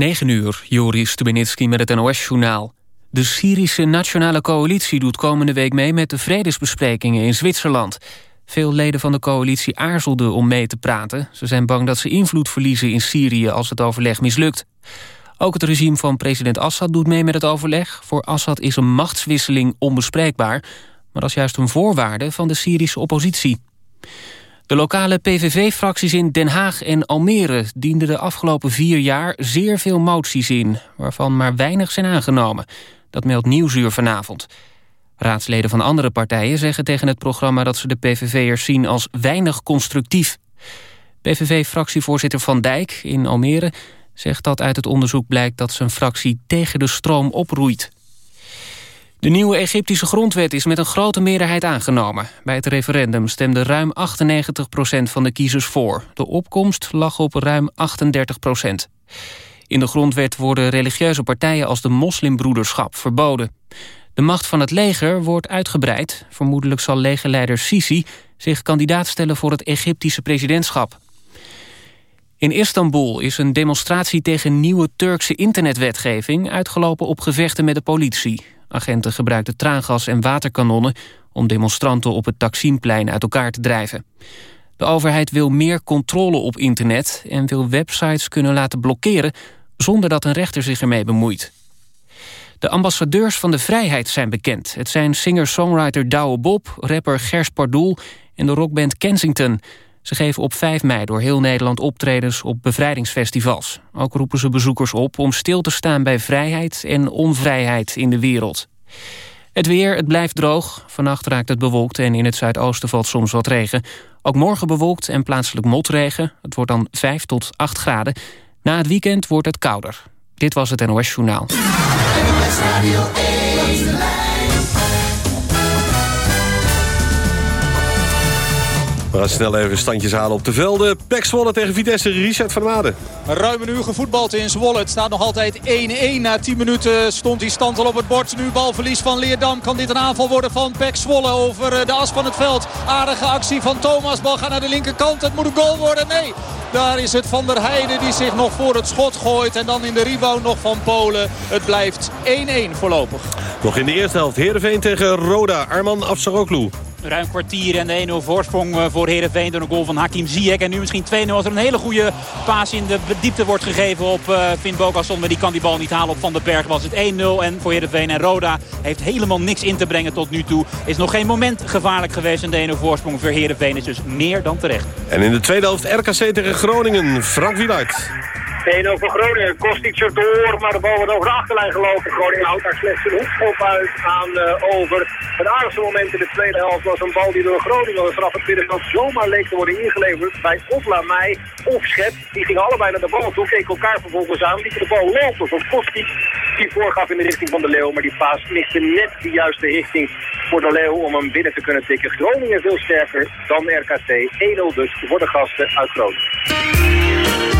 9 uur, Joris Stubenitski met het NOS-journaal. De Syrische Nationale Coalitie doet komende week mee... met de vredesbesprekingen in Zwitserland. Veel leden van de coalitie aarzelden om mee te praten. Ze zijn bang dat ze invloed verliezen in Syrië als het overleg mislukt. Ook het regime van president Assad doet mee met het overleg. Voor Assad is een machtswisseling onbespreekbaar... maar dat is juist een voorwaarde van de Syrische oppositie. De lokale PVV-fracties in Den Haag en Almere dienden de afgelopen vier jaar zeer veel moties in, waarvan maar weinig zijn aangenomen. Dat meldt Nieuwsuur vanavond. Raadsleden van andere partijen zeggen tegen het programma dat ze de PVV'ers zien als weinig constructief. PVV-fractievoorzitter Van Dijk in Almere zegt dat uit het onderzoek blijkt dat zijn fractie tegen de stroom oproeit. De nieuwe Egyptische grondwet is met een grote meerderheid aangenomen. Bij het referendum stemde ruim 98% van de kiezers voor. De opkomst lag op ruim 38% In de grondwet worden religieuze partijen als de moslimbroederschap verboden. De macht van het leger wordt uitgebreid. Vermoedelijk zal legerleider Sisi zich kandidaat stellen voor het Egyptische presidentschap. In Istanbul is een demonstratie tegen nieuwe Turkse internetwetgeving... uitgelopen op gevechten met de politie. Agenten gebruikten traangas en waterkanonnen... om demonstranten op het Taksimplein uit elkaar te drijven. De overheid wil meer controle op internet... en wil websites kunnen laten blokkeren... zonder dat een rechter zich ermee bemoeit. De ambassadeurs van de vrijheid zijn bekend. Het zijn singer-songwriter Douwe Bob, rapper Gers Pardoel... en de rockband Kensington... Ze geven op 5 mei door heel Nederland optredens op bevrijdingsfestivals. Ook roepen ze bezoekers op om stil te staan bij vrijheid en onvrijheid in de wereld. Het weer, het blijft droog. Vannacht raakt het bewolkt en in het zuidoosten valt soms wat regen. Ook morgen bewolkt en plaatselijk motregen. Het wordt dan 5 tot 8 graden. Na het weekend wordt het kouder. Dit was het NOS Journaal. We gaan snel even standjes halen op de velden. Pek Zwolle tegen Vitesse, Richard van Maden. Ruim een uur gevoetbald in Zwolle. Het staat nog altijd 1-1. Na 10 minuten stond die stand al op het bord. Nu balverlies van Leerdam. Kan dit een aanval worden van Pek Zwolle over eh, de as van het veld. Aardige actie van Thomas. Bal gaat naar de linkerkant. Het moet een goal worden. Nee, daar is het Van der Heijden die zich nog voor het schot gooit. En dan in de rebound nog van Polen. Het blijft 1-1 voorlopig. Nog in de eerste helft Heerenveen tegen Roda. Arman Afsaroglu. Ruim kwartier en de 1-0 voorsprong eh, voor Heerenveen door een goal van Hakim Ziyech. En nu misschien 2-0 als er een hele goede paas in de diepte wordt gegeven op uh, Finn Bogasson. Maar die kan die bal niet halen op Van den Berg. Was het 1-0 en voor Heerenveen en Roda heeft helemaal niks in te brengen tot nu toe. Is nog geen moment gevaarlijk geweest. En de 1-0 voorsprong voor Heerenveen is dus meer dan terecht. En in de tweede helft RKC tegen Groningen. Frank Wieluid. 1 over Groningen. Kost iets erdoor, maar de bal wordt over de achterlijn gelopen. Groningen houdt daar slechts een hoekschop uit aan uh, over. Het aardigste moment in de tweede helft was een bal die door Groningen vanaf het middenveld zomaar leek te worden ingeleverd bij of Lamai of Schep. Die gingen allebei naar de bal toe, keken elkaar vervolgens aan. Die de bal lopen van Kosti die voorgaf in de richting van de Leeuw. Maar die paas miste net de juiste richting voor de Leeuw om hem binnen te kunnen tikken. Groningen veel sterker dan RKC. 1-0 dus voor de gasten uit Groningen.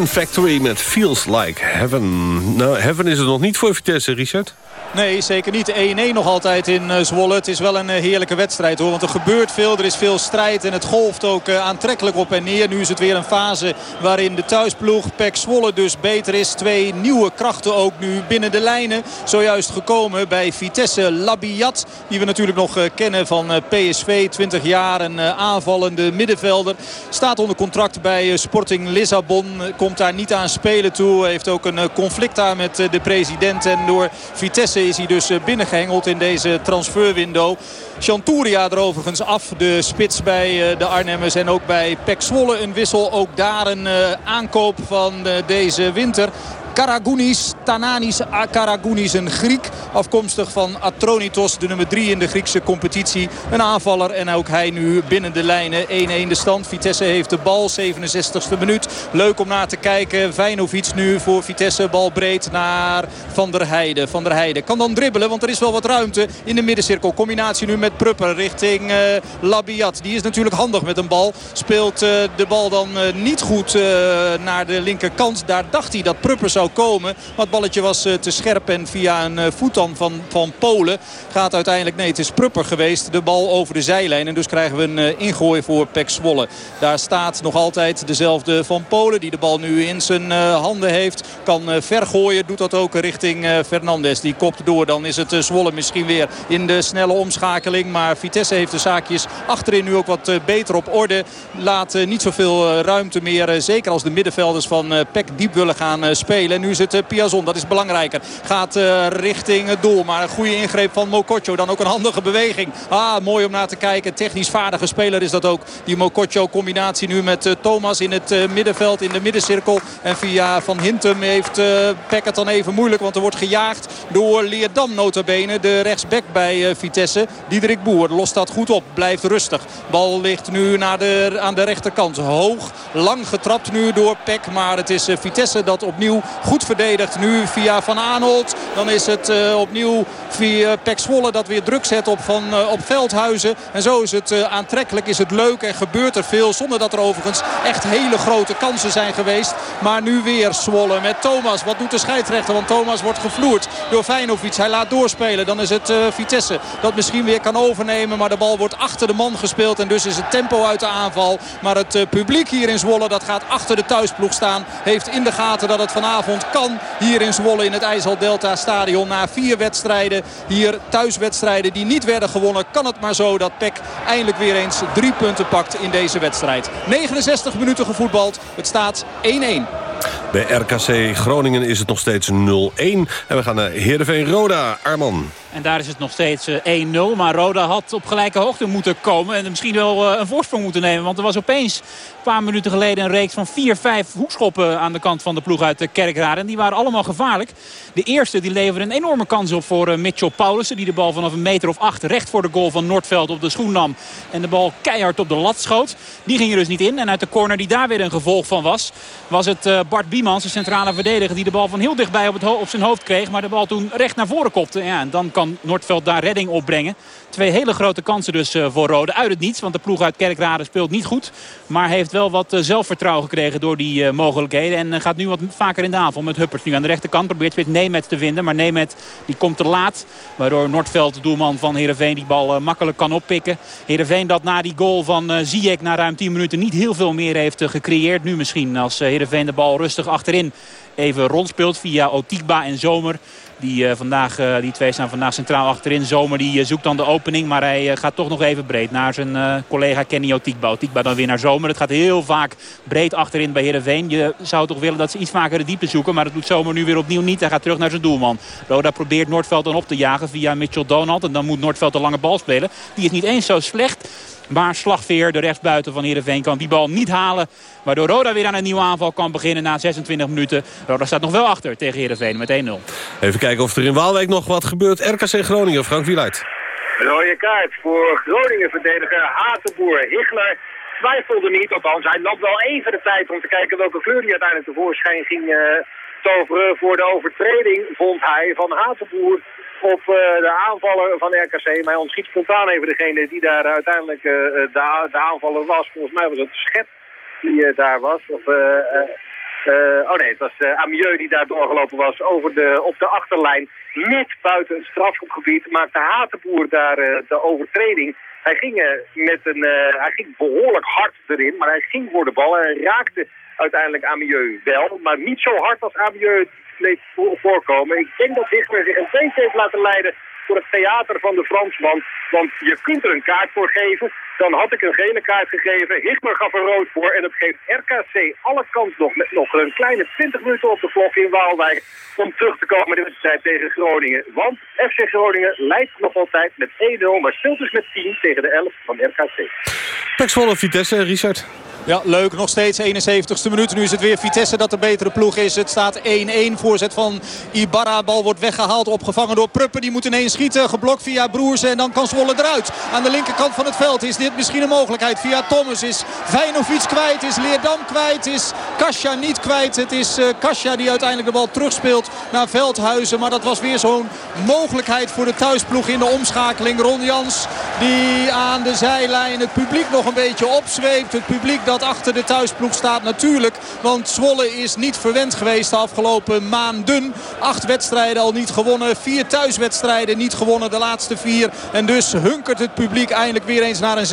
Factory met Feels Like Heaven. Nou, Heaven is het nog niet voor Vitesse, Richard. Nee, zeker niet. 1-1 nog altijd in eh, Zwolle. Het is wel een eh, heerlijke wedstrijd hoor. Want er gebeurt veel, er is veel strijd en het golft ook eh, aantrekkelijk op en neer. Nu is het weer een fase waarin de thuisploeg Pek Zwolle dus beter is. Twee nieuwe krachten ook nu binnen de lijnen. Zojuist gekomen bij Vitesse Labiat. Die we natuurlijk nog kennen van PSV. 20 jaar een aanvallende middenvelder. Staat onder contract bij Sporting Lissabon. Komt daar niet aan spelen toe. Heeft ook een conflict daar met de president. En door Vitesse is hij dus eh, binnengehengeld in deze transferwindow. Chanturia er overigens af. De spits bij eh, de Arnhemmers en ook bij Pek Zwolle een wissel. Ook daar een eh, aankoop van deze winter. Karagounis, Tananis Karagounis, een Griek. Afkomstig van Atronitos, de nummer 3 in de Griekse competitie. Een aanvaller en ook hij nu binnen de lijnen. 1-1 de stand. Vitesse heeft de bal, 67e minuut. Leuk om naar te kijken. Vijnovic nu voor Vitesse. Bal breed naar Van der Heijden. Van der Heijden kan dan dribbelen, want er is wel wat ruimte in de middencirkel. Combinatie nu met Prupper richting uh, Labiat. Die is natuurlijk handig met een bal. Speelt uh, de bal dan uh, niet goed naar de linkerkant. Daar dacht hij dat Prupper zou komen. Maar het balletje was eh, te scherp en via een eh, voet dan van, van Polen gaat uiteindelijk... Nee, het is Prupper geweest. De bal over de zijlijn. En dus krijgen we een eh, ingooi voor Pek Zwolle. Daar staat nog altijd dezelfde van Polen. Die de bal nu in zijn handen heeft. Kan vergooien. Doet dat ook richting Fernandes. Die kopt door. Dan is het Zwolle misschien weer in de snelle omschakeling. Maar Vitesse heeft de zaakjes achterin nu ook wat beter op orde. Laat niet zoveel ruimte meer. Zeker als de middenvelders van Pek diep willen gaan spelen. En nu het eh, Piazon, dat is belangrijker. Gaat uh, richting het doel. Maar een goede ingreep van Mokotjo. Dan ook een handige beweging. Ah, mooi om naar te kijken. Technisch vaardige speler is dat ook. Die Mokotjo combinatie nu met uh, Thomas in het middenveld. In de middencirkel. En via Van Hintem heeft Peck het dan even moeilijk. Want er wordt gejaagd door Leerdam notabene. De rechtsback bij Vitesse. Diederik Boer lost dat goed op. Blijft rustig. Bal ligt nu naar de, aan de rechterkant. Hoog. Lang getrapt nu door Peck. Maar het is Vitesse dat opnieuw Goed verdedigd nu via Van Aanholt. Dan is het uh, opnieuw via Pek Zwolle dat weer druk zet op, van, uh, op Veldhuizen. En zo is het uh, aantrekkelijk, is het leuk en gebeurt er veel. Zonder dat er overigens echt hele grote kansen zijn geweest. Maar nu weer Zwolle met Thomas. Wat doet de scheidsrechter? Want Thomas wordt gevloerd door Feyenoord. Hij laat doorspelen. Dan is het Vitesse dat misschien weer kan overnemen. Maar de bal wordt achter de man gespeeld. En dus is het tempo uit de aanval. Maar het publiek hier in Zwolle dat gaat achter de thuisploeg staan. Heeft in de gaten dat het vanavond kan hier in Zwolle in het IJssel Delta Stadion. Na vier wedstrijden, hier thuiswedstrijden die niet werden gewonnen... kan het maar zo dat PEC eindelijk weer eens drie punten pakt in deze wedstrijd. 69 minuten gevoetbald. Het staat 1-1. Bij RKC Groningen is het nog steeds 0-1. En we gaan naar Heerenveen Roda. Arman. En daar is het nog steeds 1-0. Eh, maar Roda had op gelijke hoogte moeten komen. En misschien wel eh, een voorsprong moeten nemen. Want er was opeens een paar minuten geleden een reeks van 4-5 hoekschoppen aan de kant van de ploeg uit de Kerkrade. En die waren allemaal gevaarlijk. De eerste die leverde een enorme kans op voor eh, Mitchell Paulussen. Die de bal vanaf een meter of acht recht voor de goal van Noordveld op de schoen nam. En de bal keihard op de lat schoot. Die ging er dus niet in. En uit de corner die daar weer een gevolg van was. Was het Bart Biemans, de centrale verdediger. Die de bal van heel dichtbij op, het op zijn hoofd kreeg. Maar de bal toen recht naar voren kopte. Ja, en dan kan kan Noordveld daar redding opbrengen. Twee hele grote kansen dus eh, voor Rode. Uit het niets, want de ploeg uit Kerkrade speelt niet goed. Maar heeft wel wat eh, zelfvertrouwen gekregen door die eh, mogelijkheden. En gaat nu wat vaker in de aanval met Huppers. Nu aan de rechterkant probeert Spits Nemet te vinden. Maar Nemet die komt te laat. Waardoor Noordveld, de doelman van Heerenveen, die bal makkelijk kan oppikken. Heerenveen dat na die goal van Ziyech na ruim 10 minuten niet heel veel meer heeft gecreëerd. Nu misschien als Heerenveen de bal rustig achterin even rondspeelt via Otikba en Zomer. Die, uh, vandaag, uh, die twee staan vandaag centraal achterin. Zomer die uh, zoekt dan de opening. Maar hij gaat toch nog even breed naar zijn collega Kenny Otikba. Otikba dan weer naar Zomer. Het gaat heel vaak breed achterin bij Heerenveen. Je zou toch willen dat ze iets vaker de diepte zoeken. Maar dat doet Zomer nu weer opnieuw niet. Hij gaat terug naar zijn doelman. Roda probeert Noordveld dan op te jagen via Mitchell Donald. En dan moet Noordveld de lange bal spelen. Die is niet eens zo slecht. Maar Slagveer, de rechtsbuiten van Heerenveen, kan die bal niet halen. Waardoor Roda weer aan een nieuwe aanval kan beginnen na 26 minuten. Roda staat nog wel achter tegen Heerenveen met 1-0. Even kijken of er in Waalwijk nog wat gebeurt. RKC Groningen, Frank Wieluid. Rode kaart voor Groningen-verdediger Hatenboer. Hichler twijfelde niet, althans hij nam wel even de tijd om te kijken welke kleur hij uiteindelijk tevoorschijn ging uh, toveren. Voor de overtreding vond hij van Hatenboer op uh, de aanvaller van RKC. Maar hij ontschiet spontaan even degene die daar uiteindelijk uh, de, de, aanvaller was. Volgens mij was het Schep die daar was. Of, oh nee, het was Amieux die daar doorgelopen was over de, op de achterlijn. Net buiten het strafgebied maakte Hatenboer daar de overtreding. Hij ging, met een, hij ging behoorlijk hard erin, maar hij ging voor de bal. En raakte uiteindelijk Amieux wel, maar niet zo hard als Amieux voorkomen. Ik denk dat Hichmer zich een beetje heeft laten leiden voor het theater van de Fransman. Want je kunt er een kaart voor geven. Dan had ik een gele kaart gegeven. Hichmer gaf er rood voor. En het geeft RKC alle kans nog met nog een kleine 20 minuten op de klok in Waalwijk. Om terug te komen in de wedstrijd tegen Groningen. Want FC Groningen leidt nog altijd met 1-0. Maar speelt dus met 10 tegen de 11 van RKC. Pek Vitesse, Richard. Ja, leuk. Nog steeds 71ste minuut. Nu is het weer Vitesse dat de betere ploeg is. Het staat 1-1. Voorzet van Ibarra. Bal wordt weggehaald. Opgevangen door Pruppen. Die moet ineens schieten. Geblokt via Broers. En dan kan Zwolle eruit. Aan de linkerkant van het veld is dit misschien een mogelijkheid. Via Thomas is Vijnovic kwijt. Is Leerdam kwijt. Is Kasia niet kwijt. Het is uh, die uiteindelijk de bal terugspeelt naar Veldhuizen. Maar dat was weer zo'n mogelijkheid voor de thuisploeg in de omschakeling. Ron Jans die aan de zijlijn het publiek nog een beetje opzweept. Het publiek dat achter de thuisploeg staat natuurlijk. Want Zwolle is niet verwend geweest de afgelopen maanden. Acht wedstrijden al niet gewonnen. Vier thuiswedstrijden niet gewonnen de laatste vier. En dus hunkert het publiek eindelijk weer eens naar een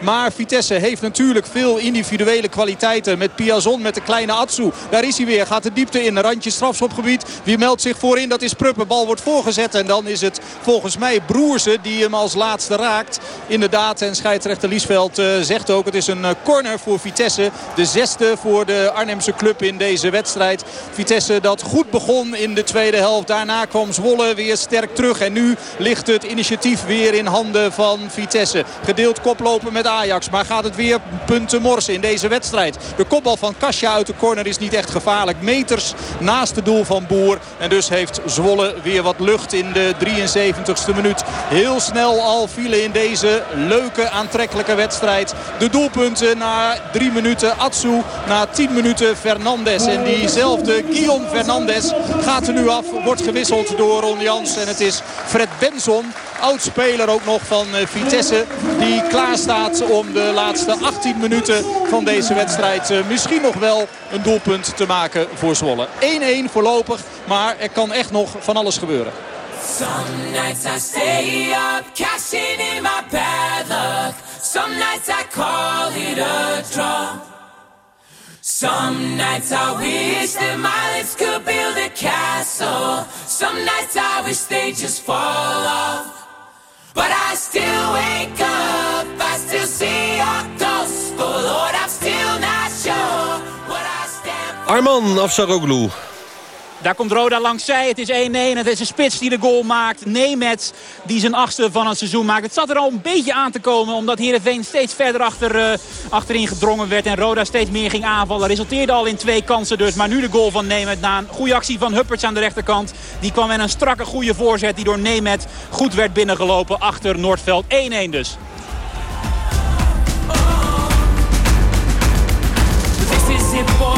Maar Vitesse heeft natuurlijk veel individuele kwaliteiten. Met Piazon, met de kleine Atsu. Daar is hij weer. Gaat de diepte in. Randje strafschopgebied. Wie meldt zich voorin? Dat is Pruppen. Bal wordt voorgezet. En dan is het volgens mij Broersen die hem als laatste raakt. Inderdaad. En scheidsrechter Liesveld uh, zegt ook. Het is een uh, corner voor Vitesse. De zesde voor de Arnhemse club in deze wedstrijd. Vitesse dat goed begon in de tweede helft. Daarna kwam Zwolle weer sterk terug. En nu ligt het initiatief weer in handen van Vitesse. Gedeeld koplopen met Ajax. Maar gaat het weer punten morsen in deze wedstrijd. De kopbal van Kasia uit de corner is niet echt gevaarlijk. Meters naast het doel van Boer. En dus heeft Zwolle weer wat lucht in de 73ste minuut. Heel snel al vielen in deze leuke aantrekkelijke wedstrijd. De doelpunten na drie minuten Atsu. Na tien minuten Fernandes. En diezelfde Guillaume Fernandes gaat er nu af. Wordt gewisseld door Ron Jans. En het is Fred Benson. Oudspeler ook nog van eh, Vitesse. Die klaar staat om de laatste 18 minuten van deze wedstrijd eh, misschien nog wel een doelpunt te maken voor Zwolle. 1-1 voorlopig. Maar er kan echt nog van alles gebeuren. Some nights I stay up, cashing in my bad luck. Some nights I call it a draw. Some nights I wish that my lips could build a castle. Some nights I wish they just fall off. Arman Afsaroglu. Daar komt Roda langs zij. Het is 1-1. Het is een spits die de goal maakt. Nemet die zijn achtste van het seizoen maakt. Het zat er al een beetje aan te komen. Omdat Heerenveen steeds verder achter, uh, achterin gedrongen werd. En Roda steeds meer ging aanvallen. Resulteerde al in twee kansen dus. Maar nu de goal van Nemet na een goede actie van Hupperts aan de rechterkant. Die kwam met een strakke goede voorzet. Die door Nemet goed werd binnengelopen achter Noordveld. 1-1 dus. This is it boys.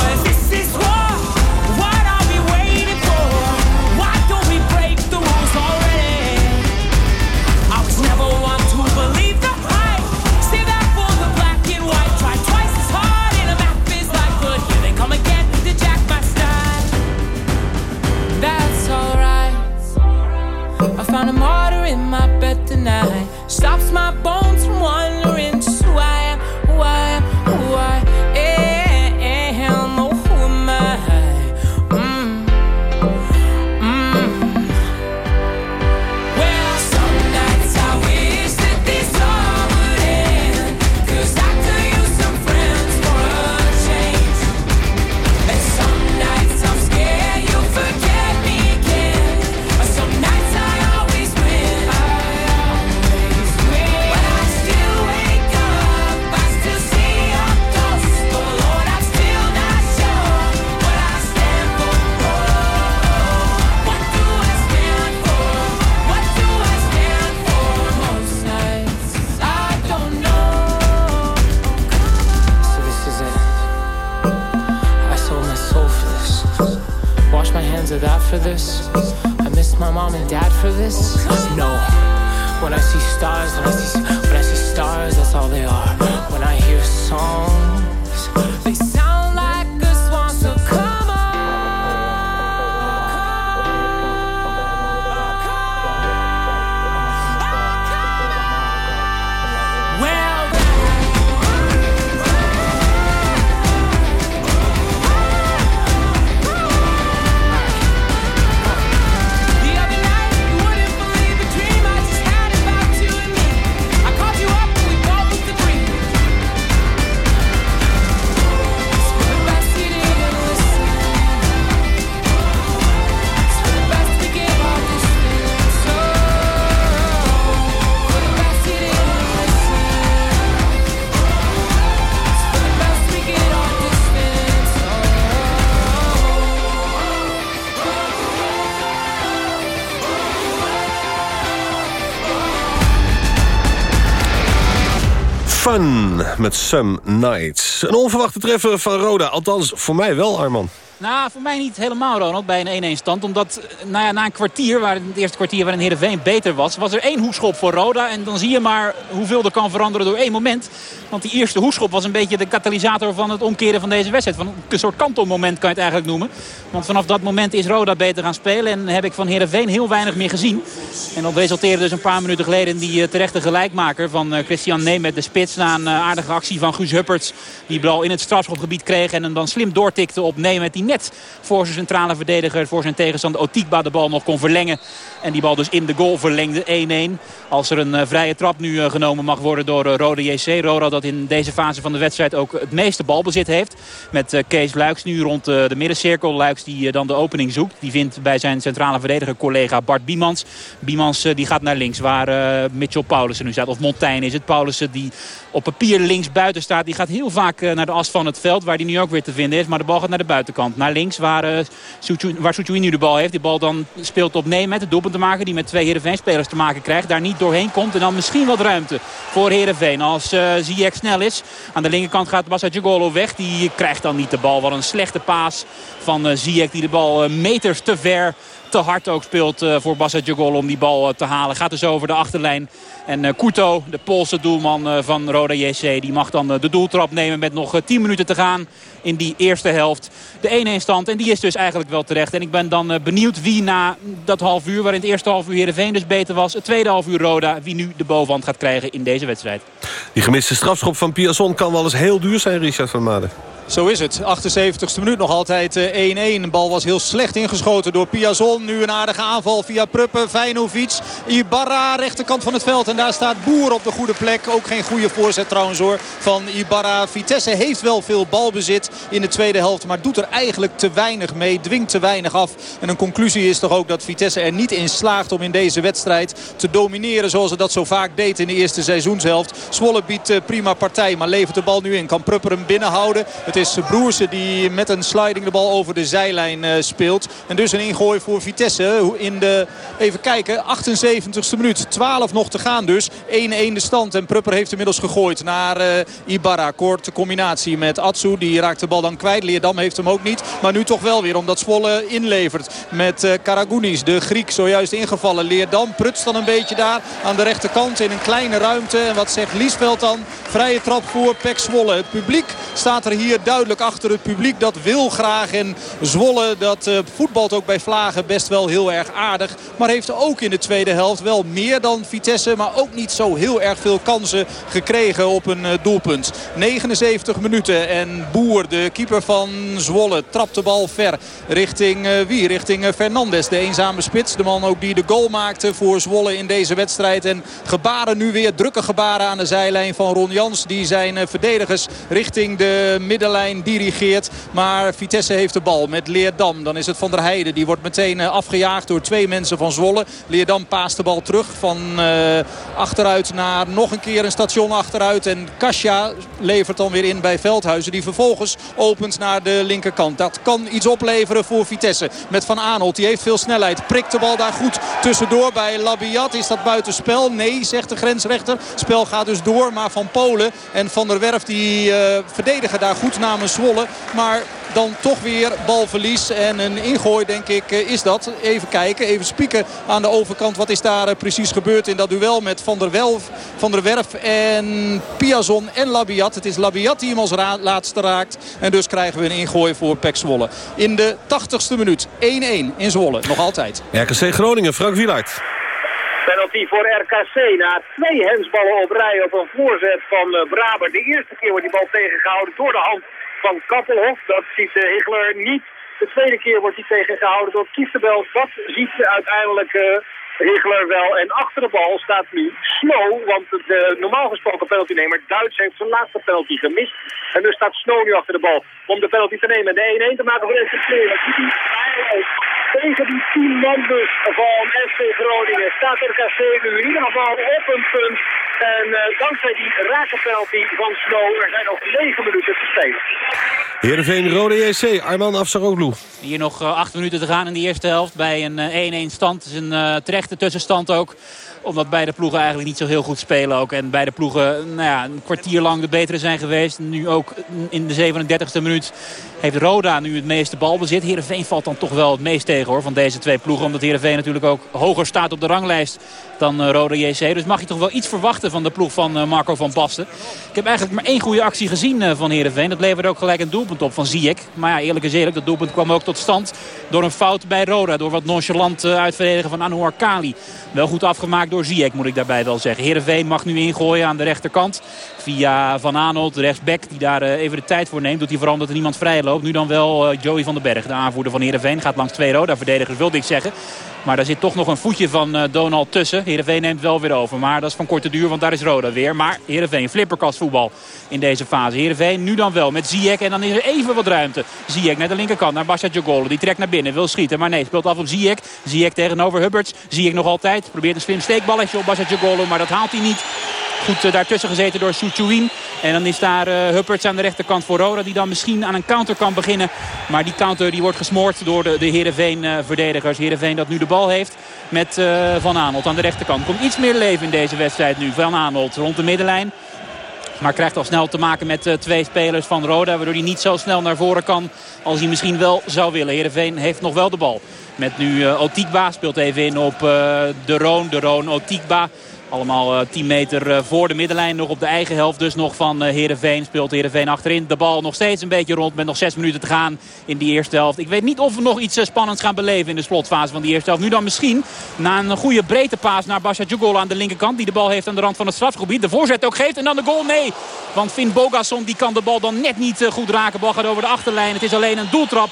Met Some Nights. Een onverwachte treffer van Roda. Althans, voor mij wel, Arman. Nou, voor mij niet helemaal, Ronald, bij een 1-1 stand. Omdat eh, nou ja, na een kwartier, waar het eerste kwartier waarin Heerenveen beter was... was er één hoekschop voor Roda. En dan zie je maar hoeveel er kan veranderen door één moment. Want die eerste hoekschop was een beetje de katalysator van het omkeren van deze wedstrijd. Van een soort kantelmoment kan je het eigenlijk noemen. Want vanaf dat moment is Roda beter gaan spelen. En heb ik van Heerenveen heel weinig meer gezien. En dat resulteerde dus een paar minuten geleden in die eh, terechte gelijkmaker van eh, Christian Neem de spits. Na een aardige actie van Guus Hupperts. Die bal in het strafschopgebied kreeg en hem dan slim doortikte op Neem die net voor zijn centrale verdediger, voor zijn tegenstander Otikba de bal nog kon verlengen. En die bal dus in de goal verlengde 1-1. Als er een uh, vrije trap nu uh, genomen mag worden door uh, Rode JC. Roda dat in deze fase van de wedstrijd ook het meeste balbezit heeft. Met Kees Luiks nu rond de middencirkel. Luiks die dan de opening zoekt. Die vindt bij zijn centrale verdediger collega Bart Biemans. Biemans die gaat naar links waar Mitchell Paulussen nu staat. Of Montaigne is het. Paulussen die op papier links buiten staat. Die gaat heel vaak naar de as van het veld. Waar die nu ook weer te vinden is. Maar de bal gaat naar de buitenkant. Naar links waar, uh, waar nu de bal heeft. Die bal dan speelt op Neemet. Het doelpunt te maken. Die met twee Heerenveen-spelers te maken krijgt. Daar niet doorheen komt. En dan misschien wat ruimte voor Heerenveen. Als uh, Ziyech snel is. Aan de linkerkant gaat Bassa weg. Die krijgt dan niet de bal. Wat een slechte paas van uh, Ziyech. Die de bal meters te ver te hard ook speelt voor Bassa Jagol om die bal te halen. Gaat dus over de achterlijn. En Kuto, de Poolse doelman van Roda JC, die mag dan de doeltrap nemen met nog 10 minuten te gaan in die eerste helft. De 1-1 stand en die is dus eigenlijk wel terecht. En ik ben dan benieuwd wie na dat half uur, waarin het eerste half uur Heerenveen dus beter was. Het tweede half uur Roda, wie nu de bovenhand gaat krijgen in deze wedstrijd. Die gemiste strafschop van Piazon kan wel eens heel duur zijn, Richard van Maden. Zo is het. 78ste minuut nog altijd 1-1. Eh, de bal was heel slecht ingeschoten door Piazon. Nu een aardige aanval via Pruppen. Vijnovic. Ibarra rechterkant van het veld. En daar staat Boer op de goede plek. Ook geen goede voorzet trouwens hoor. Van Ibarra. Vitesse heeft wel veel balbezit in de tweede helft. Maar doet er eigenlijk te weinig mee. Dwingt te weinig af. En een conclusie is toch ook dat Vitesse er niet in slaagt om in deze wedstrijd te domineren. Zoals ze dat zo vaak deed in de eerste seizoenshelft. Zwolle biedt eh, prima partij. Maar levert de bal nu in. Kan Prupper hem binnenhouden. Is Broersen die met een sliding de bal over de zijlijn eh, speelt. En dus een ingooi voor Vitesse in de, even kijken, 78ste minuut. 12 nog te gaan dus. 1-1 de stand. En Prupper heeft inmiddels gegooid naar uh, Ibarra. Korte combinatie met Atsu. Die raakt de bal dan kwijt. Leerdam heeft hem ook niet. Maar nu toch wel weer omdat Zwolle inlevert. Met uh, Karagounis, de Griek, zojuist ingevallen. Leerdam prutst dan een beetje daar aan de rechterkant in een kleine ruimte. En wat zegt Liesveld dan? Vrije trap voor Pek Zwolle. Het publiek staat er hier duidelijk achter. Het publiek dat wil graag. En Zwolle dat uh, voetbalt ook bij Vlagen best wel heel erg aardig. Maar heeft ook in de tweede helft wel meer dan Vitesse. Maar ook niet zo heel erg veel kansen gekregen op een uh, doelpunt. 79 minuten. En Boer, de keeper van Zwolle, trapt de bal ver. Richting uh, wie? Richting Fernandes. De eenzame spits. De man ook die de goal maakte voor Zwolle in deze wedstrijd. En gebaren nu weer. Drukke gebaren aan de zijlijn van Ron Jans. Die zijn verdedigers richting de middenlijn dirigeert. Maar Vitesse heeft de bal met Leerdam. Dan is het Van der Heijden. Die wordt meteen eh, afgejaagd door twee mensen van Zwolle. Leerdam paast de bal terug van uh, achteruit naar nog een keer een station achteruit. En Kasia levert dan weer in bij Veldhuizen. Die vervolgens opent naar de linkerkant. Dat kan iets opleveren voor Vitesse. Met Van Aanholt. Die heeft veel snelheid. Prikt de bal daar goed tussendoor bij Labiat. Is dat buitenspel? Nee, zegt de grensrechter. Spel gaat dus door. Maar Van Polen en Van der Werf die uh, verdedigen daar goed namens Zwolle. Maar dan toch weer balverlies en een ingooi denk ik eh, is dat. Even kijken, even spieken aan de overkant. Wat is daar eh, precies gebeurd in dat duel met Van der, Welf, Van der Werf en Piazon en Labiat. Het is Labiat die hem als laatste raakt. En dus krijgen we een ingooi voor Pek Zwolle. In de 80ste minuut 1-1 in Zwolle. Nog altijd. RKC Groningen, Frank Wielaert. Penalty voor RKC na twee hensballen op rij op een voorzet van uh, Braber. De eerste keer wordt die bal tegengehouden door de hand van Kappelhof. Dat ziet uh, Higler niet. De tweede keer wordt hij tegengehouden door Kieftenbel. Dat ziet uiteindelijk uh, Higler wel. En achter de bal staat nu Snow. Want de normaal gesproken penaltynemer Duits heeft zijn laatste penalty gemist. En dus staat Snow nu achter de bal om de penalty te nemen. De 1-1 te maken voor SC Groningen. Tegen die 10 man van FC Groningen staat RKC nu in ieder geval op een punt. En uh, dankzij die rake penalty van Snow, er zijn nog 9 minuten te spelen. Heerenveen Rode JC, Arman Afsaroglu. Hier nog acht minuten te gaan in de eerste helft bij een 1-1 stand. Het is een terechte tussenstand ook omdat beide ploegen eigenlijk niet zo heel goed spelen ook. En beide ploegen nou ja, een kwartier lang de betere zijn geweest. Nu ook in de 37e minuut heeft Roda nu het meeste balbezit. Heerenveen valt dan toch wel het meest tegen hoor, van deze twee ploegen. Omdat Heerenveen natuurlijk ook hoger staat op de ranglijst dan Roda JC. Dus mag je toch wel iets verwachten van de ploeg van Marco van Basten. Ik heb eigenlijk maar één goede actie gezien van Heerenveen. Dat leverde ook gelijk een doelpunt op van Ziyech. Maar ja, eerlijk is eerlijk, dat doelpunt kwam ook tot stand door een fout bij Roda. Door wat nonchalant uitverdedigen van Anouar Kali. Wel goed afgemaakt door Ziyech moet ik daarbij wel zeggen. Heerenveen mag nu ingooien aan de rechterkant. Via Van Aanholt, de rechtsback die daar even de tijd voor neemt. Doet hij vooral dat er niemand vrij loopt. Nu dan wel Joey van den Berg, de aanvoerder van Heerenveen. Gaat langs twee Roda-verdedigers, wilde ik zeggen. Maar daar zit toch nog een voetje van uh, Donald tussen. Heerenveen neemt wel weer over. Maar dat is van korte duur, want daar is Roda weer. Maar Heerenveen, flipperkast voetbal in deze fase. Heerenveen nu dan wel met Ziyech. En dan is er even wat ruimte. Ziyech naar de linkerkant, naar Basja. Die trekt naar binnen, wil schieten. Maar nee, speelt af op Ziyech. Ziyech tegenover Hubberts. Ziyech nog altijd. Probeert een slim steekballetje op Basja. Maar dat haalt hij niet. Goed uh, daartussen gezeten door Suchuin. En dan is daar uh, aan de rechterkant voor Roda. Die dan misschien aan een counter kan beginnen. Maar die counter die wordt gesmoord door de, de Heerenveen-verdedigers. Heerenveen dat nu de bal heeft met uh, Van Aanholt aan de rechterkant. Komt iets meer leven in deze wedstrijd nu. Van Aanholt rond de middenlijn. Maar krijgt al snel te maken met uh, twee spelers van Roda. Waardoor hij niet zo snel naar voren kan als hij misschien wel zou willen. Heerenveen heeft nog wel de bal. Met nu uh, Otikba speelt even in op De Roon. De Roon Otikba. Allemaal 10 uh, meter uh, voor de middenlijn. Nog op de eigen helft dus nog van uh, Heerenveen. Speelt Heerenveen achterin. De bal nog steeds een beetje rond met nog 6 minuten te gaan in die eerste helft. Ik weet niet of we nog iets spannends gaan beleven in de slotfase van die eerste helft. Nu dan misschien na een goede breedte paas naar Basja Djugol aan de linkerkant. Die de bal heeft aan de rand van het strafgebied. De voorzet ook geeft en dan de goal. Nee, want Finn Bogasson die kan de bal dan net niet goed raken. Bal gaat over de achterlijn. Het is alleen een doeltrap.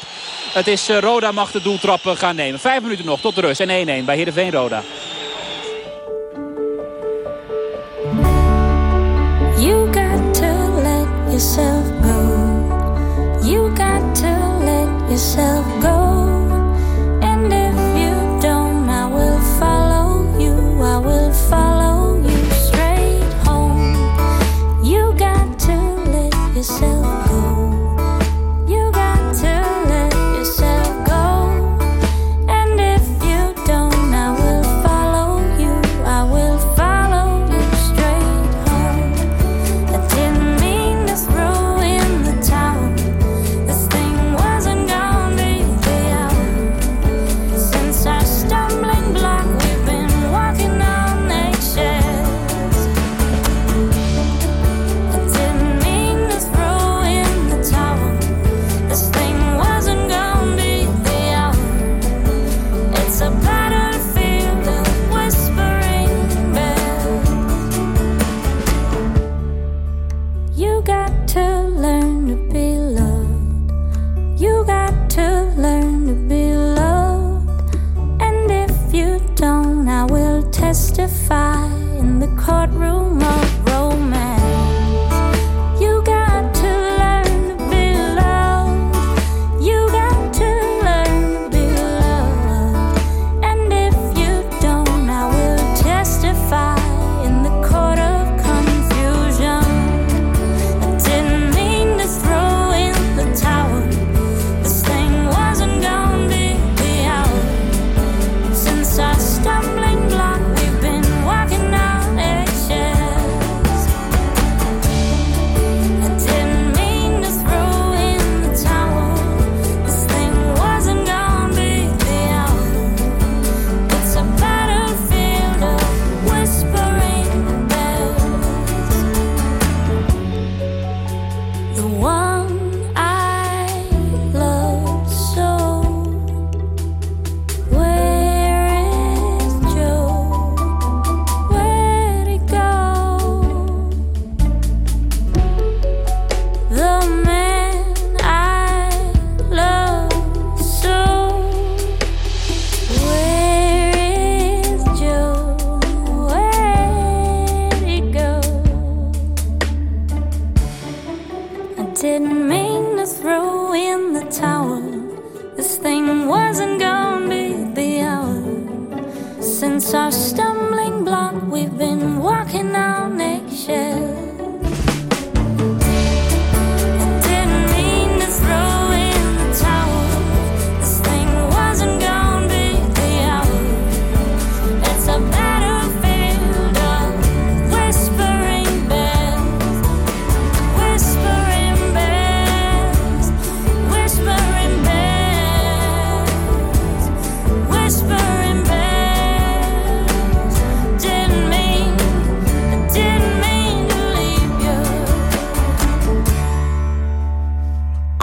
Het is Roda mag de doeltrap gaan nemen. Vijf minuten nog tot de rust en 1-1 bij Heerenveen Roda. Yourself go. You got to let yourself go.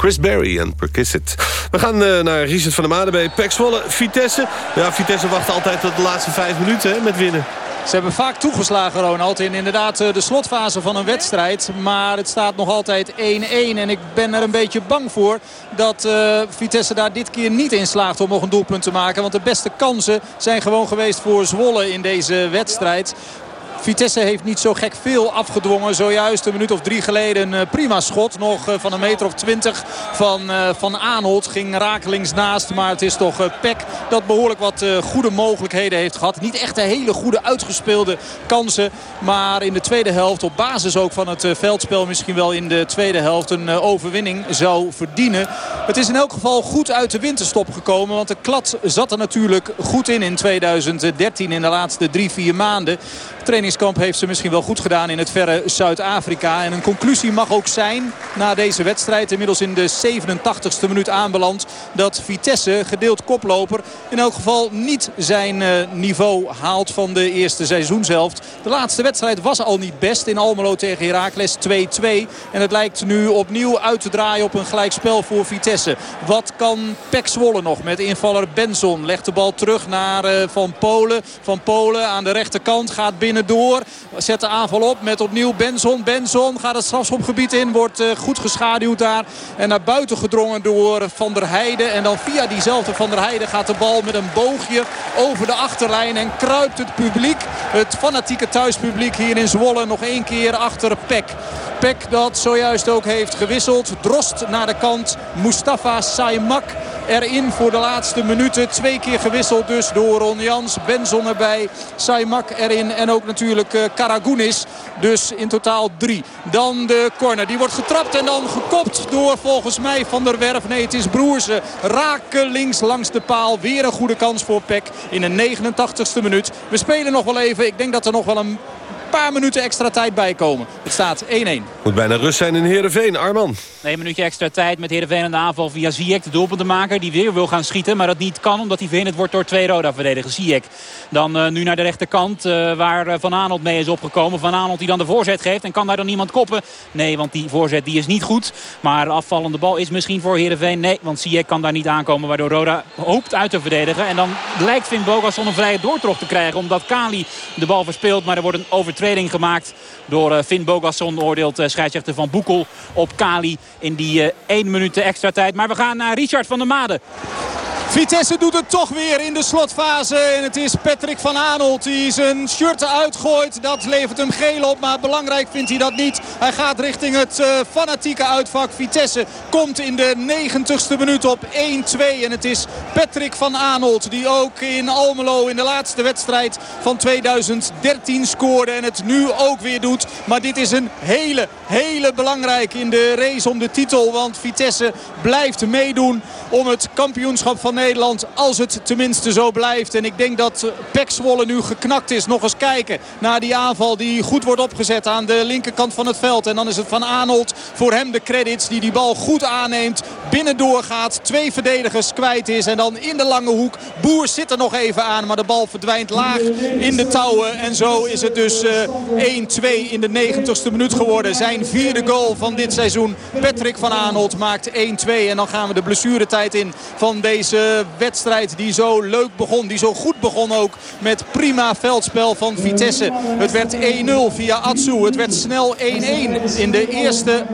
Chris Berry en Perkissit. We gaan uh, naar Richard van der Made bij Pek Zwolle. Vitesse. Ja, Vitesse wacht altijd tot de laatste vijf minuten hè, met winnen. Ze hebben vaak toegeslagen, Ronald, in inderdaad eh, de slotfase van een wedstrijd. Maar het staat nog altijd 1-1. En ik ben er een beetje bang voor dat uh, Vitesse daar dit keer niet in slaagt om nog een doelpunt te maken. Want de beste kansen zijn gewoon geweest voor Zwolle in deze wedstrijd. Vitesse heeft niet zo gek veel afgedwongen. Zojuist een minuut of drie geleden een eh, prima schot. Nog eh, van een meter of twintig van eh, Van Aanholt. Ging rakelings naast. Maar het is toch Peck dat behoorlijk wat goede mogelijkheden heeft gehad. Niet echt een hele goede uitgespeelde kansen. Maar in de tweede helft op basis ook van het veldspel misschien wel in de tweede helft een overwinning zou verdienen. Het is in elk geval goed uit de winterstop gekomen. Want de klad zat er natuurlijk goed in in 2013 in de laatste drie, vier maanden. Trainingskamp heeft ze misschien wel goed gedaan in het verre Zuid-Afrika. En een conclusie mag ook zijn na deze wedstrijd. Inmiddels in de 87ste minuut aanbeland. Dat Vitesse, gedeeld koploper, in elk geval niet zijn eh, niveau haalt van de eerste seizoenshelft. De laatste wedstrijd was al niet best in Almelo tegen Heracles 2-2. En het lijkt nu opnieuw uit te draaien op een gelijkspel voor Vitesse. Wat kan Pek Zwolle nog met invaller Benson? Legt de bal terug naar uh, Van Polen. Van Polen aan de rechterkant gaat binnen door. Zet de aanval op met opnieuw Benson. Benson gaat het strafschopgebied in. Wordt uh, goed geschaduwd daar. En naar buiten gedrongen door Van der Heijden. En dan via diezelfde Van der Heijden gaat de bal met een boogje over de achterlijn. En kruipt het publiek, het fanatieke thuispubliek hier in Zwolle nog één keer achter Peck. Peck dat zojuist ook heeft gewisseld. Drost naar de kant. Mustafa Saimak erin voor de laatste minuten. Twee keer gewisseld dus door Ron Jans. Benson erbij. Saimak erin. En ook natuurlijk uh, Karagounis. Dus in totaal drie. Dan de corner. Die wordt getrapt en dan gekopt door volgens mij Van der Werf. Nee, het is Broersen. Raken links langs de paal. Weer een goede kans voor Peck in de 89ste minuut. We spelen nog wel even. Ik denk dat er nog wel een paar minuten extra tijd bijkomen. Het staat 1-1. Moet bijna rust zijn in Heerenveen. Arman. Nee, een minuutje extra tijd met Heerenveen aan de aanval via Ziyech. De doelpuntenmaker die weer wil gaan schieten. Maar dat niet kan omdat hij verhinderd wordt door twee Roda-verdedigers. Ziyech dan uh, nu naar de rechterkant uh, waar eh, Van Aanholt mee is opgekomen. Van Aanholt die dan de voorzet geeft. En kan daar dan niemand koppen? Nee, want die voorzet die is niet goed. Maar de afvallende bal is misschien voor Heerenveen. Nee, want Ziyech kan daar niet aankomen. Waardoor Roda hoopt uit te verdedigen. En dan lijkt Finn Bogasson een vrije doortocht te krijgen. Omdat Kali de bal verspeelt. Maar er wordt een overtreding gemaakt door Finn Bogasson. Oordeelt scheidsrechter Van Boekel op Kali in die 1 minuut extra tijd. Maar we gaan naar Richard van der Made. Vitesse doet het toch weer in de slotfase. En het is Patrick van Aanholt die zijn shirt uitgooit. Dat levert hem geel op, maar belangrijk vindt hij dat niet. Hij gaat richting het fanatieke uitvak. Vitesse komt in de 90ste minuut op 1-2. En het is Patrick van Aanholt die ook in Almelo in de laatste wedstrijd van 2013 scoorde. En het nu ook weer doet. Maar dit is een hele, hele belangrijke in de race om de titel. Want Vitesse blijft meedoen om het kampioenschap van Nederland. Als het tenminste zo blijft. En ik denk dat Pek Zwolle nu geknakt is. Nog eens kijken naar die aanval die goed wordt opgezet aan de linkerkant van het veld. En dan is het Van Aanholt voor hem de credits die die bal goed aanneemt. Binnendoor gaat. Twee verdedigers kwijt is. En dan in de lange hoek. Boer zit er nog even aan. Maar de bal verdwijnt laag in de touwen. En zo is het dus eh, 1-2 in de 90ste minuut geworden. Zijn vierde goal van dit seizoen. Patrick van Aanholt maakt 1-2. En dan gaan we de blessuretijd in van deze wedstrijd die zo leuk begon. Die zo goed begon ook met prima veldspel van Vitesse. Het werd 1-0 via Atsu. Het werd snel 1-1 in de eerste